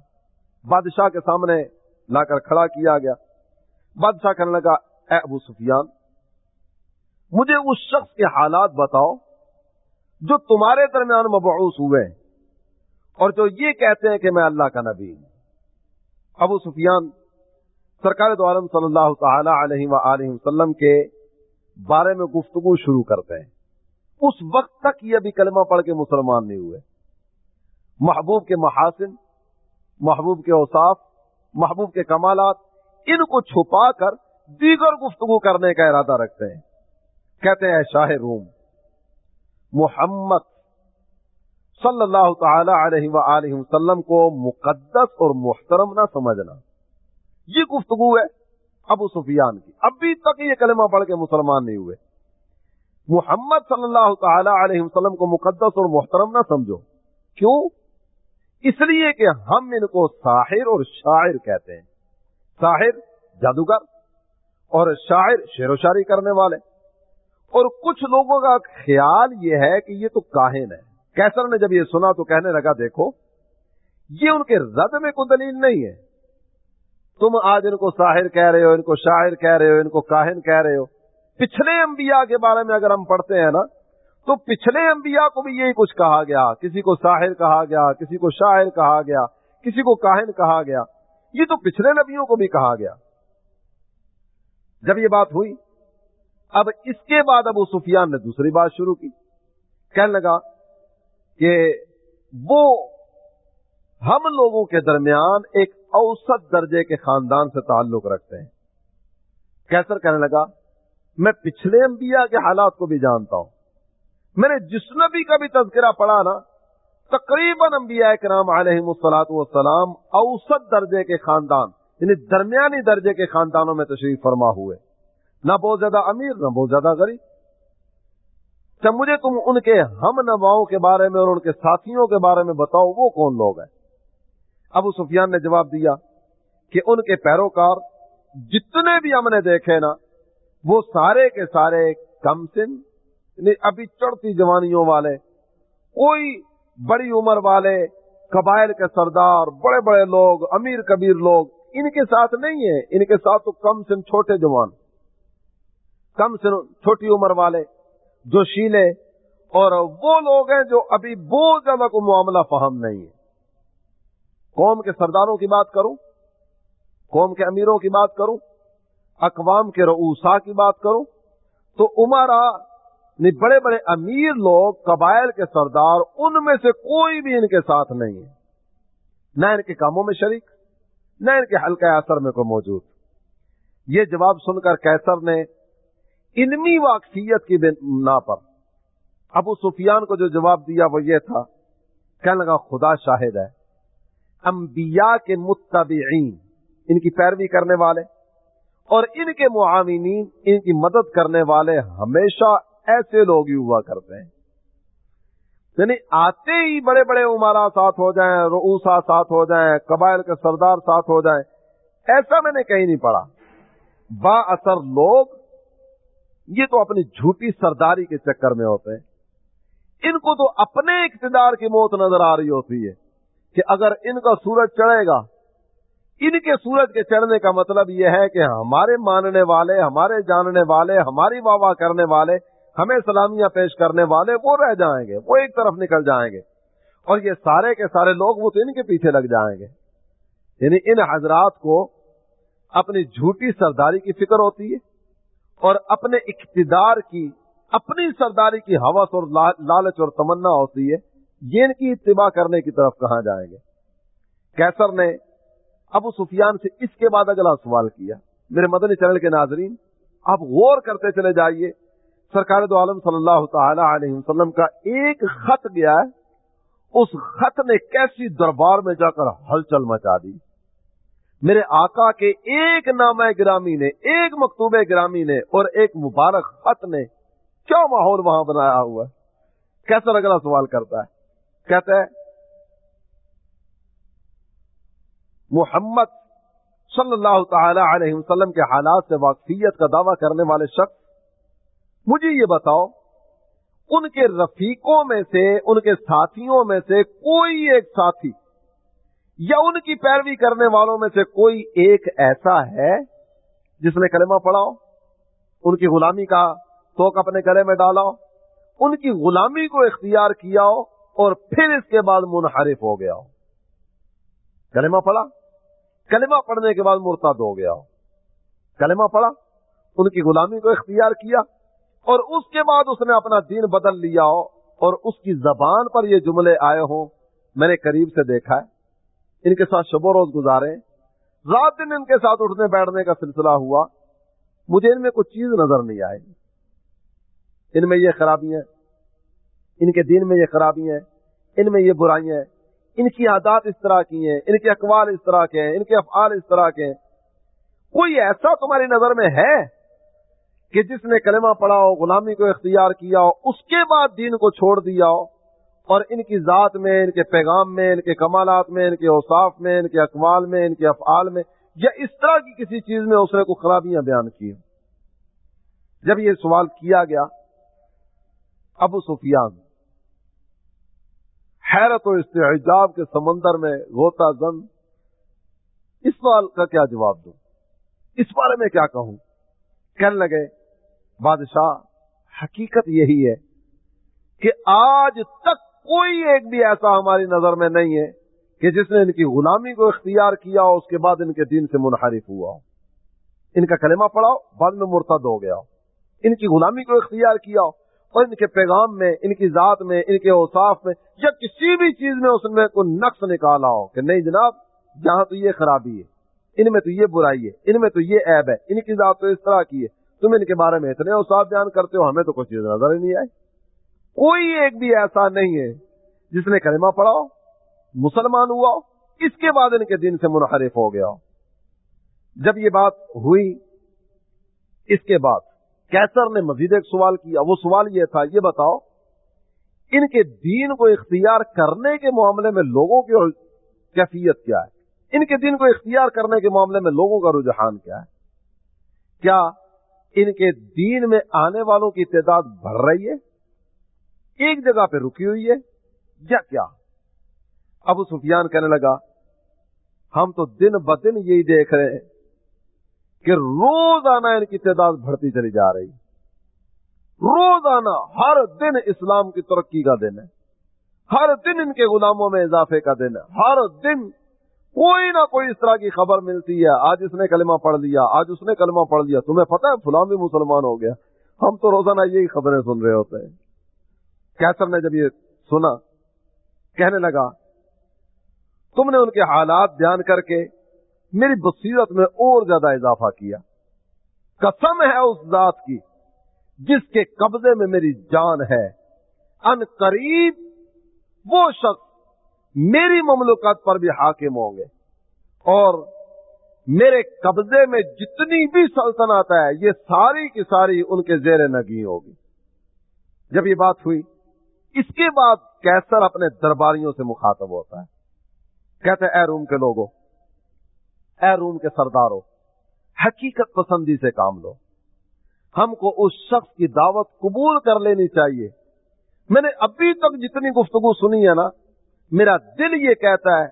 بادشاہ کے سامنے لا کر کھڑا کیا گیا۔ بادشاہ کہنے لگا، اے ابو سفیان، مجھے اس شخص کے حالات بتاؤ جو تمہارے درمیان مبعوث ہوئے اور جو یہ کہتے ہیں کہ میں اللہ کا نبی ہوں۔ ابو سفیان سرکار دو عالم صلی اللہ تعالی علیہ وآلہ وسلم کے بارے میں گفتگو شروع کرتے ہیں۔ اس وقت تک یہ بھی کلمہ پڑھ کے مسلمان نہیں ہوئے۔ محبوب کے محاسن، محبوب کے اوصاف، محبوب کے کمالات، ان کو چھپا کر دیگر گفتگو کرنے کا ارادہ رکھتے ہیں۔ کہتے ہیں شاہ روم، محمد صلی اللہ تعالی علیہ وآلہ وسلم کو مقدس اور محترم نہ سمجھنا۔ یہ گفتگو ہے ابو سفیان کی۔ ابھی تک یہ کلمہ پڑھ کے مسلمان نہیں ہوئے۔ محمد صلی اللہ تعالی علیہ وسلم کو مقدس اور محترم نہ سمجھو۔ کیوں؟ اس لیے کہ ہم ان کو ساحر اور شاعر کہتے ہیں۔ ساحر جادوگر اور شاعر شعر و شاعری کرنے والے۔ اور کچھ لوگوں کا خیال یہ ہے کہ یہ تو کاہن ہے۔ کیسر نے جب یہ سنا تو کہنے لگا، دیکھو، یہ ان کے رد میں کوئی دلیل نہیں ہے۔ تم آج ان کو ساحر کہہ رہے ہو، ان کو شاعر کہہ رہے ہو، ان کو کاہن کہہ رہے ہو۔ پچھلے انبیاء کے بارے میں اگر ہم پڑھتے ہیں نا، تو پچھلے انبیاء کو بھی یہی کچھ کہا گیا، کسی کو ساحر کہا گیا، کسی کو شاعر کہا گیا، کسی کو کاہن کہا گیا، یہ تو پچھلے نبیوں کو بھی کہا گیا۔ جب یہ بات ہوئی، اب اس کے بعد ابو سفیان نے دوسری بات شروع کی۔ کہنے لگا کہ وہ ہم لوگوں کے درمیان ایک اوسط درجے کے خاندان سے تعلق رکھتے ہیں۔ کیسر کہنے لگا میں پچھلے انبیاء کے حالات کو بھی جانتا ہوں۔ میں نے جس نبی کا بھی تذکرہ پڑھا نا، تقریباً انبیاء کرام علیہ مسلاط والسلام اوسط درجے کے خاندان یعنی درمیانی درجے کے خاندانوں میں تشریف فرما ہوئے۔ نہ بہت زیادہ امیر، نہ بہت زیادہ غریب۔ جب مجھے تم ان کے ہم نواؤں کے بارے میں اور ان کے ساتھیوں کے بارے میں بتاؤ، وہ کون لوگ ہیں؟ ابو سفیان نے جواب دیا کہ ان کے پیروکار جتنے بھی ہم نے دیکھے نا وہ سارے کے سارے کم سن یعنی ابھی چڑھتی جوانیوں والے، کوئی بڑی عمر والے قبائل کے سردار، بڑے بڑے لوگ، امیر کبیر لوگ، ان کے ساتھ نہیں ہے ان کے ساتھ تو کم سن چھوٹے جوان، کم سن چھوٹی عمر والے، جو شیلے، اور وہ لوگ ہیں جو ابھی بہت زیادہ کو معاملہ فہم نہیں ہے۔ قوم کے سرداروں کی بات کروں، قوم کے امیروں کی بات کروں اقوام کے رؤسا کی بات کروں تو عمرہ نہیں بڑے بڑے امیر لوگ، قبائل کے سردار، ان میں سے کوئی بھی ان کے ساتھ نہیں ہے۔ نہ ان کے کاموں میں شریک، نہ ان کے حلقہ اثر میں کوئی موجود۔ یہ جواب سن کر کیسر نے علمی واقفیت کی بنا پر۔ ابو سفیان کو جو جواب دیا وہ یہ تھا، کہنے لگا، خدا شاہد ہے۔ انبیاء کے متبعین، ان کی پیروی کرنے والے اور ان کے معاونین ان کی مدد کرنے والے ہمیشہ ایسے لوگ ہی ہوا کرتے ہیں۔ یعنی آتے ہی بڑے بڑے عمارا ساتھ ہو جائیں روسا ساتھ ہو جائیں، قبائل کے سردار ساتھ ہو جائیں، ایسا میں نے کہیں نہیں پڑھا۔ با اثر لوگ یہ تو اپنی جھوٹی سرداری کے چکر میں ہوتے ہیں۔ ان کو تو اپنے اقتدار کی موت نظر آ رہی ہوتی ہے کہ اگر ان کا سورج چڑھے گا ان کے سورج کے چڑھنے کا مطلب یہ ہے کہ ہمارے ماننے والے، ہمارے جاننے والے، ہماری واہ واہ کرنے والے، ہمیں سلامیاں پیش کرنے والے وہ رہ جائیں گے، وہ ایک طرف نکل جائیں گے۔ اور یہ سارے کے سارے لوگ وہ تو ان کے پیچھے لگ جائیں گے۔ یعنی ان حضرات کو اپنی جھوٹی سرداری کی فکر ہوتی ہے اور اپنے اقتدار کی، اپنی سرداری کی حوث اور لالچ اور تمنا ہوتی ہے۔ یہ ان کی اتباع کرنے کی طرف کہاں جائیں گے؟ کیسر نے ابو سفیان سے اس کے بعد اگلا سوال کیا۔ میرے مدنی چینل کے ناظرین، آپ غور کرتے چلے جائیے۔ سرکار دو عالم صلی اللہ تعالی علیہ وسلم کا ایک خط گیا ہے۔ اس خط نے کیسی دربار میں جا کر ہلچل مچا دی۔ میرے آقا کے ایک نام گرامی نے، ایک مکتوب گرامی نے اور ایک مبارک خط نے کیا ماحول وہاں بنایا ہوا ہے۔ کیسا اگلا سوال کرتا ہے۔ کہتا ہے محمد صلی اللہ تعالی علیہ وسلم کے حالات سے واقفیت کا دعویٰ کرنے والے شخص، مجھے یہ بتاؤ، ان کے رفیقوں میں سے، ان کے ساتھیوں میں سے کوئی ایک ساتھی یا ان کی پیروی کرنے والوں میں سے کوئی ایک ایسا ہے جس نے کلمہ پڑھاؤ ان کی غلامی کا توک اپنے گلے میں ڈالا ان کی غلامی کو اختیار کیا ہو اور پھر اس کے بعد منحرف ہو گیا ہو؟ کلمہ پڑھا؟ کلمہ پڑھنے کے بعد مرتد ہو گیا۔ کلمہ پڑھا، ان کی غلامی کو اختیار کیا اور اس کے بعد اس نے اپنا دین بدل لیا ہو اور اس کی زبان پر یہ جملے آئے ہوں۔ میں نے قریب سے دیکھا ہے۔ ان کے ساتھ شب و روز گزارے۔ رات دن ان کے ساتھ اٹھنے بیٹھنے کا سلسلہ ہوا۔ مجھے ان میں کچھ چیز نظر نہیں آئی۔ ان میں یہ خرابیاں، ان کے دین میں یہ خرابیاں، ان میں یہ برائیاں۔ ان کی عادات اس طرح کی ہیں، ان کے اقوال اس طرح کے ہیں، ان کے افعال اس طرح کے ہیں۔ کوئی ایسا تمہاری نظر میں ہے کہ جس نے کلمہ پڑھا ہو، غلامی کو اختیار کیا ہو، اس کے بعد دین کو چھوڑ دیا ہو اور ان کی ذات میں، ان کے پیغام میں، ان کے کمالات میں، ان کے اوصاف میں، ان کے اقوال میں، ان کے افعال میں یا اس طرح کی کسی چیز میں اس نے کوئی خرابیاں بیان کی جب یہ سوال کیا گیا، ابو سفیان حیرت و استعجاب کے سمندر میں غوطہ زن، اس سوال کا کیا جواب دوں؟ اس بارے میں کیا کہوں؟ کہنے لگے، بادشاہ، حقیقت یہی ہے کہ آج تک کوئی ایک بھی ایسا ہماری نظر میں نہیں ہے کہ جس نے ان کی غلامی کو اختیار کیا ہو اس کے بعد ان کے دین سے منحرف ہوا۔ ہو ان کا کلمہ پڑھاؤ، بعد میں مرتد ہو گیا۔ ہو ان کی غلامی کو اختیار کیا۔ ہو اور ان کے پیغام میں، ان کی ذات میں، ان کے اوصاف میں، یا کسی بھی چیز میں اس میں کوئی نقص نکالا ہو کہ نہیں جناب جہاں تو یہ خرابی ہے، ان میں تو یہ برائی ہے، ان میں تو یہ عیب ہے، ان کی ذات تو اس طرح کی ہے۔ تم ان کے بارے میں اتنے اوساف بیان کرتے ہو، ہمیں تو کوئی چیز نظر ہی نہیں آئی۔ کوئی ایک بھی ایسا نہیں ہے جس نے کلمہ پڑھا ہو، مسلمان ہوا ہو، اس کے بعد ان کے دن سے منحرف ہو گیا ہو۔ جب یہ بات ہوئی، اس کے بعد کیسر نے مزید ایک سوال کیا، وہ سوال یہ تھا، یہ بتاؤ، ان کے دین کو اختیار کرنے کے معاملے میں لوگوں کی کیفیت کیا ہے؟ ان کے دین کو اختیار کرنے کے معاملے میں لوگوں کا رجحان کیا ہے؟ کیا ان کے دین میں آنے والوں کی تعداد بڑھ رہی ہے؟ ایک جگہ پہ رکی ہوئی ہے، یا کیا؟ ابو سفیان کہنے لگا، ہم تو دن بدن یہی دیکھ رہے ہیں۔ کہ روزانہ ان کی تعداد بڑھتی چلی جا رہی روزانہ ہر دن اسلام کی ترقی کا دن ہے۔ ہر دن ان کے غلاموں میں اضافے کا دن ہے۔ ہر دن کوئی نہ کوئی اس طرح کی خبر ملتی ہے۔ آج اس نے کلمہ پڑھ لیا، آج اس نے کلمہ پڑھ لیا۔ تمہیں پتا ہے، فلاں بھی مسلمان ہو گیا۔ ہم تو روزانہ یہی خبریں سن رہے ہوتے ہیں۔ کیسر نے جب یہ سنا، کہنے لگا، تم نے ان کے حالات بیان کر کے میری بصیرت میں اور زیادہ اضافہ کیا۔ قسم ہے اس ذات کی جس کے قبضے میں میری جان ہے۔ ان قریب وہ شخص میری مملکت پر بھی حاکم ہوں گے۔ اور میرے قبضے میں جتنی بھی سلطنت ہے، یہ ساری کی ساری ان کے زیر نگی ہوگی۔ جب یہ بات ہوئی، اس کے بعد کیسر اپنے درباریوں سے مخاطب ہوتا ہے۔ کہتے اے روم کے لوگوں اے روم کے سرداروں، حقیقت پسندی سے کام لو۔ ہم کو اس شخص کی دعوت قبول کر لینی چاہیے۔ میں نے ابھی تک جتنی گفتگو سنی ہے نا، میرا دل یہ کہتا ہے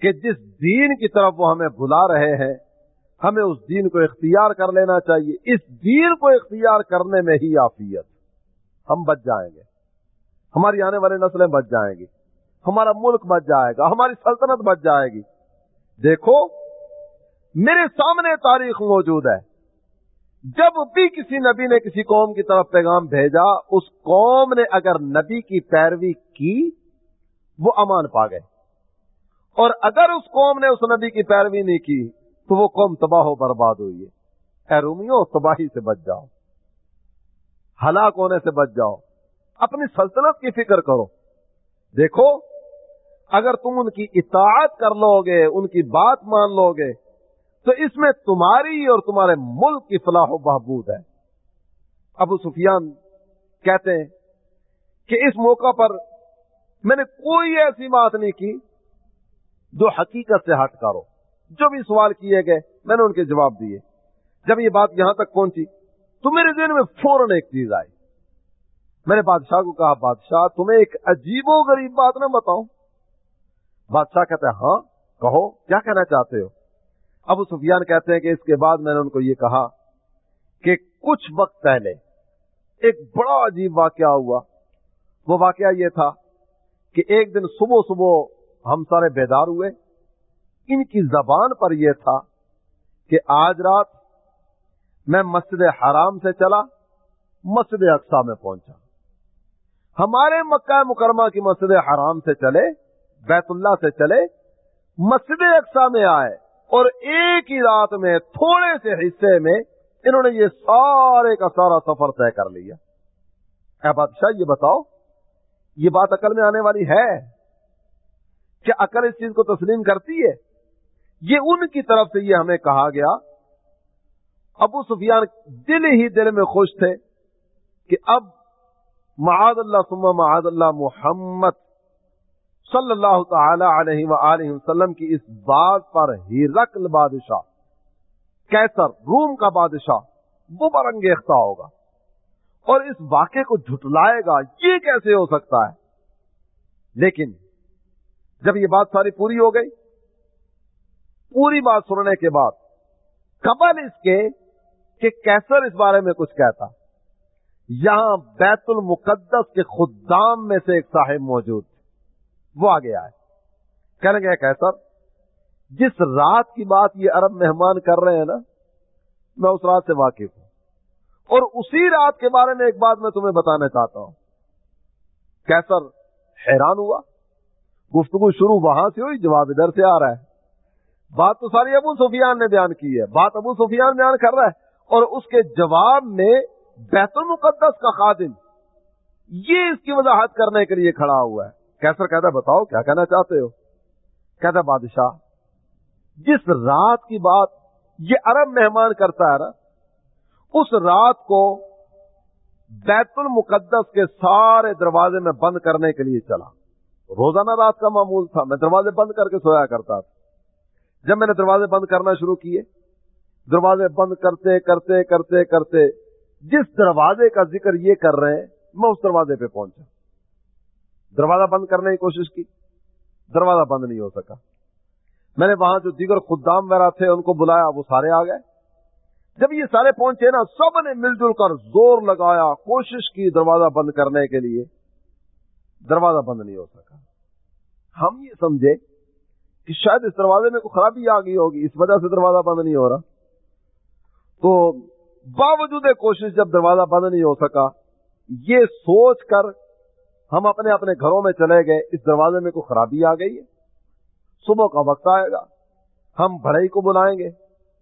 کہ جس دین کی طرف وہ ہمیں بلا رہے ہیں، ہمیں اس دین کو اختیار کر لینا چاہیے۔ اس دین کو اختیار کرنے میں ہی آفیت ہم بچ جائیں گے۔ ہماری آنے والی نسلیں بچ جائیں گی۔ ہمارا ملک بچ جائے گا۔ ہماری سلطنت بچ جائے گی۔ دیکھو میرے سامنے تاریخ موجود ہے۔ جب بھی کسی نبی نے کسی قوم کی طرف پیغام بھیجا، اس قوم نے اگر نبی کی پیروی کی، وہ امان پا گئے۔ اور اگر اس قوم نے اس نبی کی پیروی نہیں کی، تو وہ قوم تباہ و برباد ہوئی ہے۔ اے رومیو تباہی سے بچ جاؤ۔ ہلاک ہونے سے بچ جاؤ۔ اپنی سلطنت کی فکر کرو۔ دیکھو، اگر تم ان کی اطاعت کر لو گے، ان کی بات مان لو گے تو اس میں تمہاری اور تمہارے ملک کی فلاح و بہبود ہے۔ ابو سفیان کہتے ہیں کہ اس موقع پر میں نے کوئی ایسی بات نہیں کی جو حقیقت سے ہٹ کرو جو بھی سوال کیے گئے، میں نے ان کے جواب دیے۔ جب یہ بات یہاں تک پہنچی تو میرے ذہن میں فوراً ایک چیز آئی۔ میں نے بادشاہ کو کہا، بادشاہ، تمہیں ایک عجیب و غریب بات نہ بتاؤں۔ بادشاہ کہتے ہیں ہاں کہو، کیا کہنا چاہتے ہو؟ ابو سفیان کہتے ہیں کہ اس کے بعد میں نے ان کو یہ کہا کہ کچھ وقت پہلے ایک بڑا عجیب واقعہ ہوا۔ وہ واقعہ یہ تھا کہ ایک دن صبح صبح ہم سارے بیدار ہوئے۔ ان کی زبان پر یہ تھا کہ آج رات میں مسجد حرام سے چلا، مسجد اقسا میں پہنچا۔ ہمارے مکہ مکرمہ کی مسجد حرام سے چلے، بیت اللہ سے چلے، مسجد اقسا میں آئے۔ اور ایک ہی رات میں تھوڑے سے حصے میں انہوں نے یہ سارے کا سارا سفر طے کر لیا۔ اے بادشاہ، یہ بتاؤ، یہ بات عقل میں آنے والی ہے کیا عقل اس چیز کو تسلیم کرتی ہے؟ یہ ان کی طرف سے یہ ہمیں کہا گیا۔ ابو سفیان دل ہی دل میں خوش تھے کہ اب معاذ اللہ سما معاذ اللہ محمد صلی اللہ تعالی علیہ وآلہ وسلم کی اس بات پر ہی رقل بادشاہ کیسر روم کا بادشاہ، وہ برنگیختہ ہوگا۔ اور اس واقعے کو جھٹلائے گا، یہ کیسے ہو سکتا ہے؟ لیکن جب یہ بات ساری پوری ہو گئی، پوری بات سننے کے بعد قبل اس کے کہ کیسر اس بارے میں کچھ کہتا، یہاں بیت المقدس کے خدام میں سے ایک صاحب موجود تھے۔ وہ آگے آئے۔ کہنے گئے کیسر جس رات کی بات یہ عرب مہمان کر رہے ہیں نا، میں اس رات سے واقف ہوں۔ اور اسی رات کے بارے میں ایک بات میں تمہیں بتانا چاہتا ہوں۔ کیسر حیران ہوا۔ گفتگو شروع وہاں سے ہوئی، جواب ادھر سے آ رہا ہے۔ بات تو ساری ابو سفیان نے بیان کی ہے۔ بات ابو سفیان بیان کر رہا ہے۔ اور اس کے جواب میں بیت المقدس کا خادم، یہ اس کی وضاحت کرنے کے لیے کھڑا ہوا ہے۔ کیسا کہتا بتاؤ کیا کہنا چاہتے ہو؟ کہتا بادشاہ، جس رات کی بات یہ عرب مہمان کرتا ہے نا، اس رات کو بیت المقدس کے سارے دروازے میں بند کرنے کے لیے چلا۔ روزانہ رات کا معمول تھا، میں دروازے بند کر کے سویا کرتا تھا۔ جب میں نے دروازے بند کرنا شروع کیے، دروازے بند کرتے کرتے کرتے کرتے، جس دروازے کا ذکر یہ کر رہے ہیں، میں اس دروازے پہ پہنچا۔ دروازہ بند کرنے کی کوشش کی۔ دروازہ بند نہیں ہو سکا۔ میں نے وہاں جو دیگر خدام وغیرہ تھے ان کو بلایا، وہ سارے آ گئے۔ جب یہ سارے پہنچے نا، سب نے مل جل کر زور لگایا، کوشش کی دروازہ بند کرنے کے لیے۔ دروازہ بند نہیں ہو سکا۔ ہم یہ سمجھے کہ شاید اس دروازے میں کوئی خرابی آ گئی ہوگی، اس وجہ سے دروازہ بند نہیں ہو رہا۔ تو باوجود کوشش جب دروازہ بند نہیں ہو سکا، یہ سوچ کر ہم اپنے اپنے گھروں میں چلے گئے، اس دروازے میں کوئی خرابی آ گئی ہے؟ صبح کا وقت آئے گا، ہم بڑھئی کو بلائیں گے،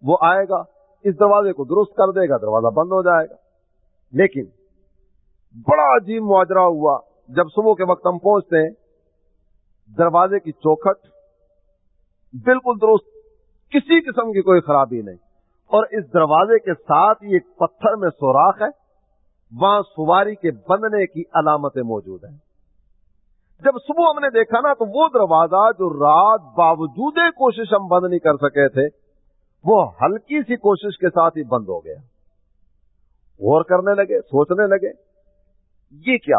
وہ آئے گا، اس دروازے کو درست کر دے گا، دروازہ بند ہو جائے گا۔ لیکن بڑا عجیب معاجرہ ہوا، جب صبح کے وقت ہم پہنچتے ہیں، دروازے کی چوکھٹ بالکل درست، کسی قسم کی کوئی خرابی نہیں۔ اور اس دروازے کے ساتھ ہی ایک پتھر میں سوراخ ہے۔ وہاں سواری کے بندنے کی علامتیں موجود ہیں۔ جب صبح ہم نے دیکھا نا تو وہ دروازہ جو رات باوجود کوشش ہم بند نہیں کر سکے تھے، وہ ہلکی سی کوشش کے ساتھ ہی بند ہو گیا۔ غور کرنے لگے، سوچنے لگے، یہ کیا؟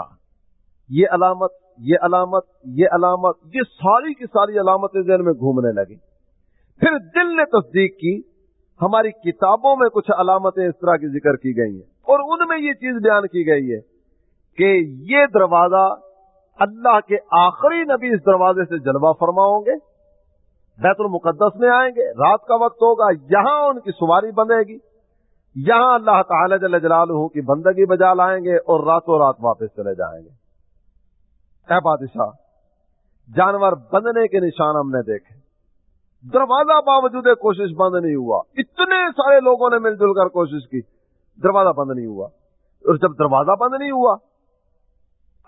یہ علامت یہ علامت یہ علامت، یہ ساری کی ساری علامتیں ذہن میں گھومنے لگی۔ پھر دل نے تصدیق کی، ہماری کتابوں میں کچھ علامتیں اس طرح کی ذکر کی گئی ہیں۔ اور ان میں یہ چیز بیان کی گئی ہے کہ یہ دروازہ اللہ کے آخری نبی اس دروازے سے جلوہ فرما ہوں گے، بیت المقدس میں آئیں گے، رات کا وقت ہوگا، یہاں ان کی سواری بندے گی، یہاں اللہ تعالی جل جلالہ کی بندگی بجا لائیں گے اور راتوں رات واپس چلے جائیں گے۔ اے بادشاہ، جانور بندنے کے نشان ہم نے دیکھے۔ دروازہ باوجود کوشش بند نہیں ہوا۔ اتنے سارے لوگوں نے مل جل کر کوشش کی۔ دروازہ بند نہیں ہوا۔ اور جب دروازہ بند نہیں ہوا،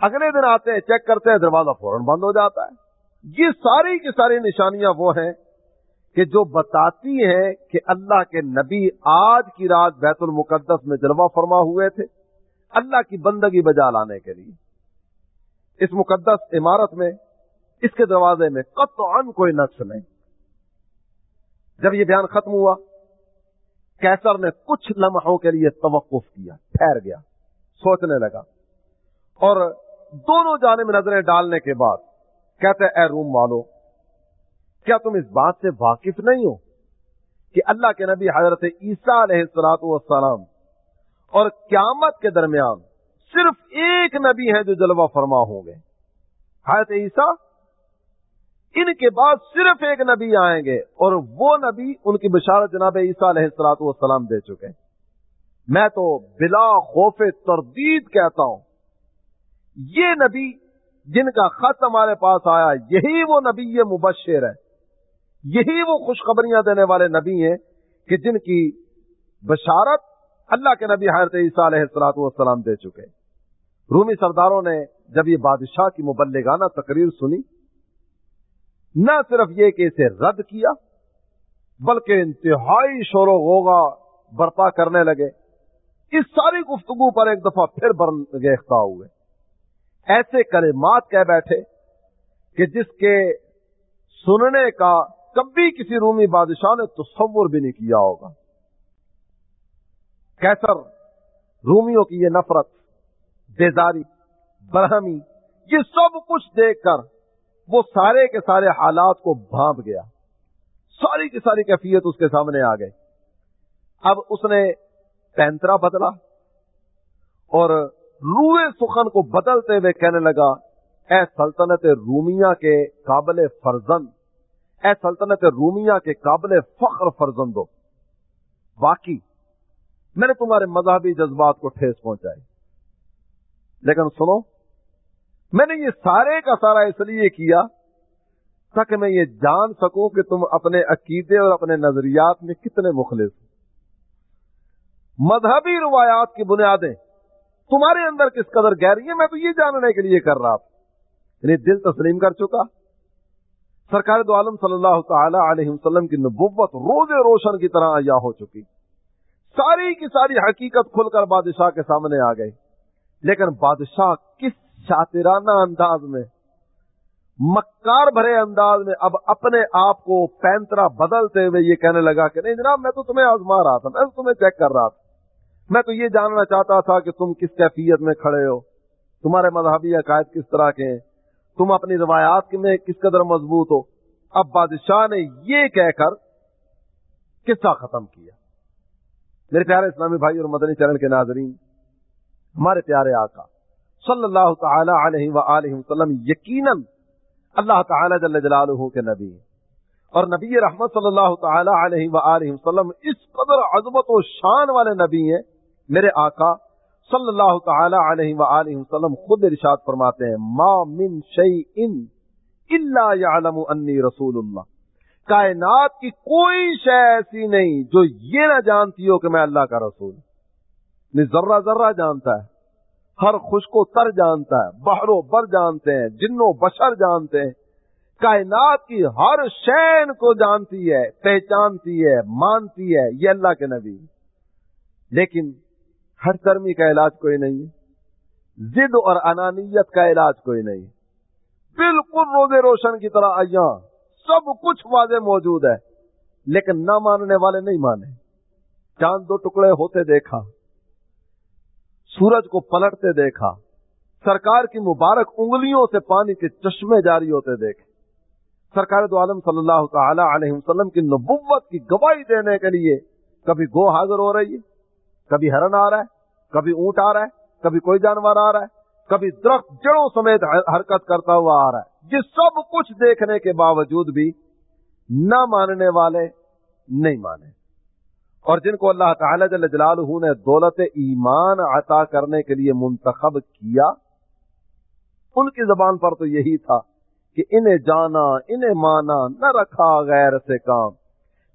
اگلے دن آتے ہیں، چیک کرتے ہیں، دروازہ فوراً بند ہو جاتا ہے۔ یہ ساری کی ساری نشانیاں وہ ہیں کہ جو بتاتی ہیں کہ اللہ کے نبی آج کی رات بیت المقدس میں جلوہ فرما ہوئے تھے، اللہ کی بندگی بجا لانے کے لیے۔ اس مقدس عمارت میں، اس کے دروازے میں قطعا کوئی نقص نہیں۔ جب یہ بیان ختم ہوا کیسر نے کچھ لمحوں کے لیے توقف کیا، ٹھہر گیا، سوچنے لگا۔ اور دونوں جانب نظریں ڈالنے کے بعد کہتے، اے روم والو، کیا تم اس بات سے واقف نہیں ہو کہ اللہ کے نبی حضرت عیسیٰ علیہ السلاط والسلام اور قیامت کے درمیان صرف ایک نبی ہے جو جلوہ فرما ہوں گے؟ حضرت عیسیٰ ان کے بعد صرف ایک نبی آئیں گے اور وہ نبی ان کی بشارت جناب عیسیٰ علیہ السلاط والسلام دے چکے ہیں۔ میں تو بلا خوف تردید کہتا ہوں، یہ نبی جن کا خط ہمارے پاس آیا، یہی وہ نبی یہ مبشر ہے یہی وہ خوشخبریاں دینے والے نبی ہیں کہ جن کی بشارت اللہ کے نبی حیرت عیسیٰ علیہ السلاط والسلام دے چکے رومی سرداروں نے جب یہ بادشاہ کی مبلغانہ تقریر سنی نہ صرف یہ کہ اسے رد کیا، بلکہ انتہائی شور و غوغا برپا کرنے لگے۔ اس ساری گفتگو پر ایک دفعہ پھر برگیختہ ہوئے۔ ایسے کلمات کہہ بیٹھے کہ جس کے سننے کا کبھی کسی رومی بادشاہ نے تصور بھی نہیں کیا ہوگا۔ کیسر رومیوں کی یہ نفرت، بیزاری، برہمی، یہ سب کچھ دیکھ کر وہ سارے کے سارے حالات کو بھانپ گیا۔ ساری کی ساری کیفیت اس کے سامنے آ گئی۔ اب اس نے پینترا بدلا اور روئے سخن کو بدلتے ہوئے کہنے لگا، اے سلطنت رومیہ کے قابل فرزند، اے سلطنت رومیہ کے قابل فخر فرزندو باقی میں نے تمہارے مذہبی جذبات کو ٹھیس پہنچائی۔ لیکن سنو میں نے یہ سارے کا سارا اس لیے کیا تاکہ میں یہ جان سکوں کہ تم اپنے عقیدے اور اپنے نظریات میں کتنے مخلص مذہبی روایات کی بنیادیں تمہارے اندر کس قدر گہری ہیں، میں تو یہ جاننے کے لیے کر رہا تھا۔ یعنی دل تسلیم کر چکا۔ سرکار دو عالم صلی اللہ تعالی علیہ وسلم کی نبوت روز روشن کی طرح آیا ہو چکی۔ ساری کی ساری حقیقت کھل کر بادشاہ کے سامنے آ گئی۔ لیکن بادشاہ کس شاطرانہ انداز میں، مکار بھرے انداز میں اب اپنے آپ کو پینترا بدلتے ہوئے یہ کہنے لگا کہ نہیں جناب، میں تو تمہیں آزما رہا تھا، میں تو تمہیں چیک کر رہا تھا۔ میں تو یہ جاننا چاہتا تھا کہ تم کس کیفیت میں کھڑے ہو، تمہارے مذہبی عقائد کس طرح کے ہیں، تم اپنی روایات میں کس قدر مضبوط ہو۔ اب بادشاہ نے یہ کہہ کر قصہ ختم کیا۔ میرے پیارے اسلامی بھائی اور مدنی چینل کے ناظرین، ہمارے پیارے آقا صلی اللہ تعالی علیہ وآلہ وسلم یقیناً اللہ تعالی جل جلالہ کے نبی اور نبی رحمت صلی اللہ تعالی علیہ وآلہ وسلم اس قدر عظمت و شان والے نبی ہیں۔ میرے آقا صلی اللہ تعالی علیہ وآلہ وسلم خود ارشاد فرماتے ہیں، ما من شیئن الا یعلم انی رسول اللہ کائنات کی کوئی شے ایسی نہیں جو یہ نہ جانتی ہو کہ میں اللہ کا رسول ذرہ ذرہ جانتا ہے۔ ہر خوش کو تر جانتا ہے بہرو بر جانتے ہیں جنو بشر جانتے ہیں۔ کائنات کی ہر شین کو جانتی ہے، پہچانتی ہے، مانتی ہے، یہ اللہ کے نبی۔ لیکن ہر سرمی کا علاج کوئی نہیں زد اور انانیت کا علاج کوئی نہیں۔ بالکل روزے روشن کی طرح آیا سب کچھ واضح موجود ہے، لیکن نہ ماننے والے نہیں مانے۔ چاند دو ٹکڑے ہوتے دیکھا۔ سورج کو پلٹتے دیکھا۔ سرکار کی مبارک انگلیوں سے پانی کے چشمے جاری ہوتے دیکھے۔ سرکار دو عالم صلی اللہ تعالی علیہ وسلم کی نبوت کی گواہی دینے کے لیے کبھی گو حاضر ہو رہی ہے، کبھی ہرن آ رہا ہے، کبھی اونٹ آ رہا ہے، کبھی کوئی جانور آ رہا ہے، کبھی درخت جڑوں سمیت حرکت کرتا ہوا آ رہا ہے۔ یہ سب کچھ دیکھنے کے باوجود بھی نہ ماننے والے نہیں مانے۔ اور جن کو اللہ تعالی جل جلالہ نے دولت ایمان عطا کرنے کے لیے منتخب کیا، ان کی زبان پر تو یہی تھا کہ انہیں جانا، انہیں مانا، نہ رکھا غیر سے کام۔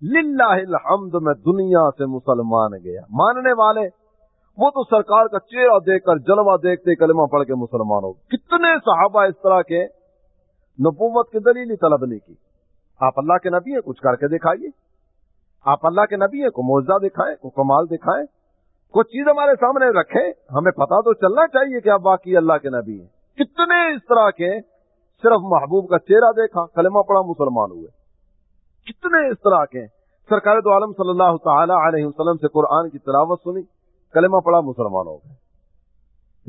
للہ الحمد میں دنیا سے مسلمان گیا۔ ماننے والے، وہ تو سرکار کا چہرہ دیکھ کر جلوہ دیکھتے کلمہ پڑھ کے مسلمان ہو کتنے صحابہ اس طرح کے نبوت کی دلیلی طلب نہیں کی۔ آپ اللہ کے نبی ہیں، کچھ کر کے دکھائیے۔ آپ اللہ کے نبی ہیں کو معجزہ دکھائیں کو کمال دکھائیں کچھ چیز ہمارے سامنے رکھیں، ہمیں پتا تو چلنا چاہیے کہ آپ واقعی اللہ کے نبی ہیں۔ کتنے اس طرح کے صرف محبوب کا چہرہ دیکھا، کلمہ پڑا مسلمان ہوئے۔ کتنے اس طرح کے۔ سرکار تو عالم صلی اللہ تعالی علیہ وسلم سے قرآن کی تلاوت سنی، کلمہ پڑا مسلمان ہو گئے۔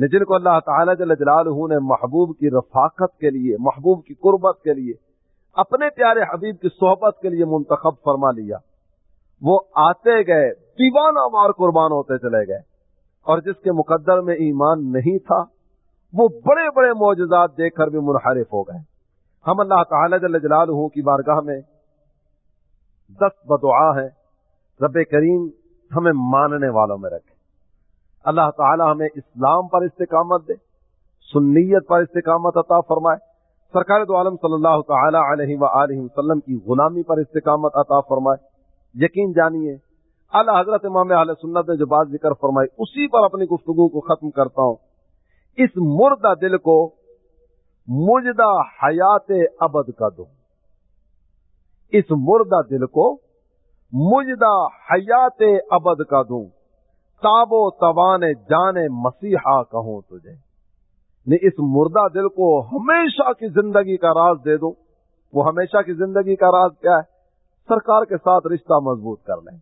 جن کو اللہ تعالیٰ جل جلالہ نے محبوب کی رفاقت کے لیے، محبوب کی قربت کے لیے، اپنے پیارے حبیب کی صحبت کے لیے منتخب فرما لیا وہ آتے گئے، دیوانہ وار قربان ہوتے چلے گئے۔ اور جس کے مقدر میں ایمان نہیں تھا، وہ بڑے بڑے معجزات دیکھ کر بھی منحرف ہو گئے۔ ہم اللہ تعالی جل جلالہ کی بارگاہ میں دس بدعا ہے رب کریم ہمیں ماننے والوں میں رکھے۔ اللہ تعالی ہمیں اسلام پر استقامت دے، سنیت پر استقامت عطا فرمائے۔ سرکار دو عالم صلی اللہ تعالی علیہ و وسلم کی غلامی پر استقامت عطا فرمائے۔ یقین جانیے۔ اللہ حضرت امام اہل سنت نے جو بات ذکر فرمائی، اسی پر اپنی گفتگو کو ختم کرتا ہوں۔ اس مردہ دل کو مجدہ حیات ابد کا دو۔ اس مردہ دل کو مجدہ حیات ابد کا دوں تاب و توان جان مسیحا کہوں تجھے۔ نہیں اس مردہ دل کو ہمیشہ کی زندگی کا راز دے دو وہ ہمیشہ کی زندگی کا راز کیا ہے؟ سرکار کے ساتھ رشتہ مضبوط کر لیں۔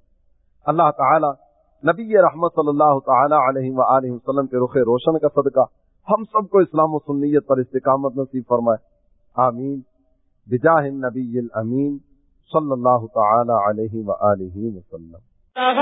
اللہ تعالی نبی رحمت صلی اللہ تعالی علیہ وآلہ وسلم کے رخ روشن کا صدقہ ہم سب کو اسلام و سنیت پر استقامت نصیب فرمائے۔ آمین۔ بجاہ النبی الامین صلی اللہ تعالی علیہ وآلہ وسلم۔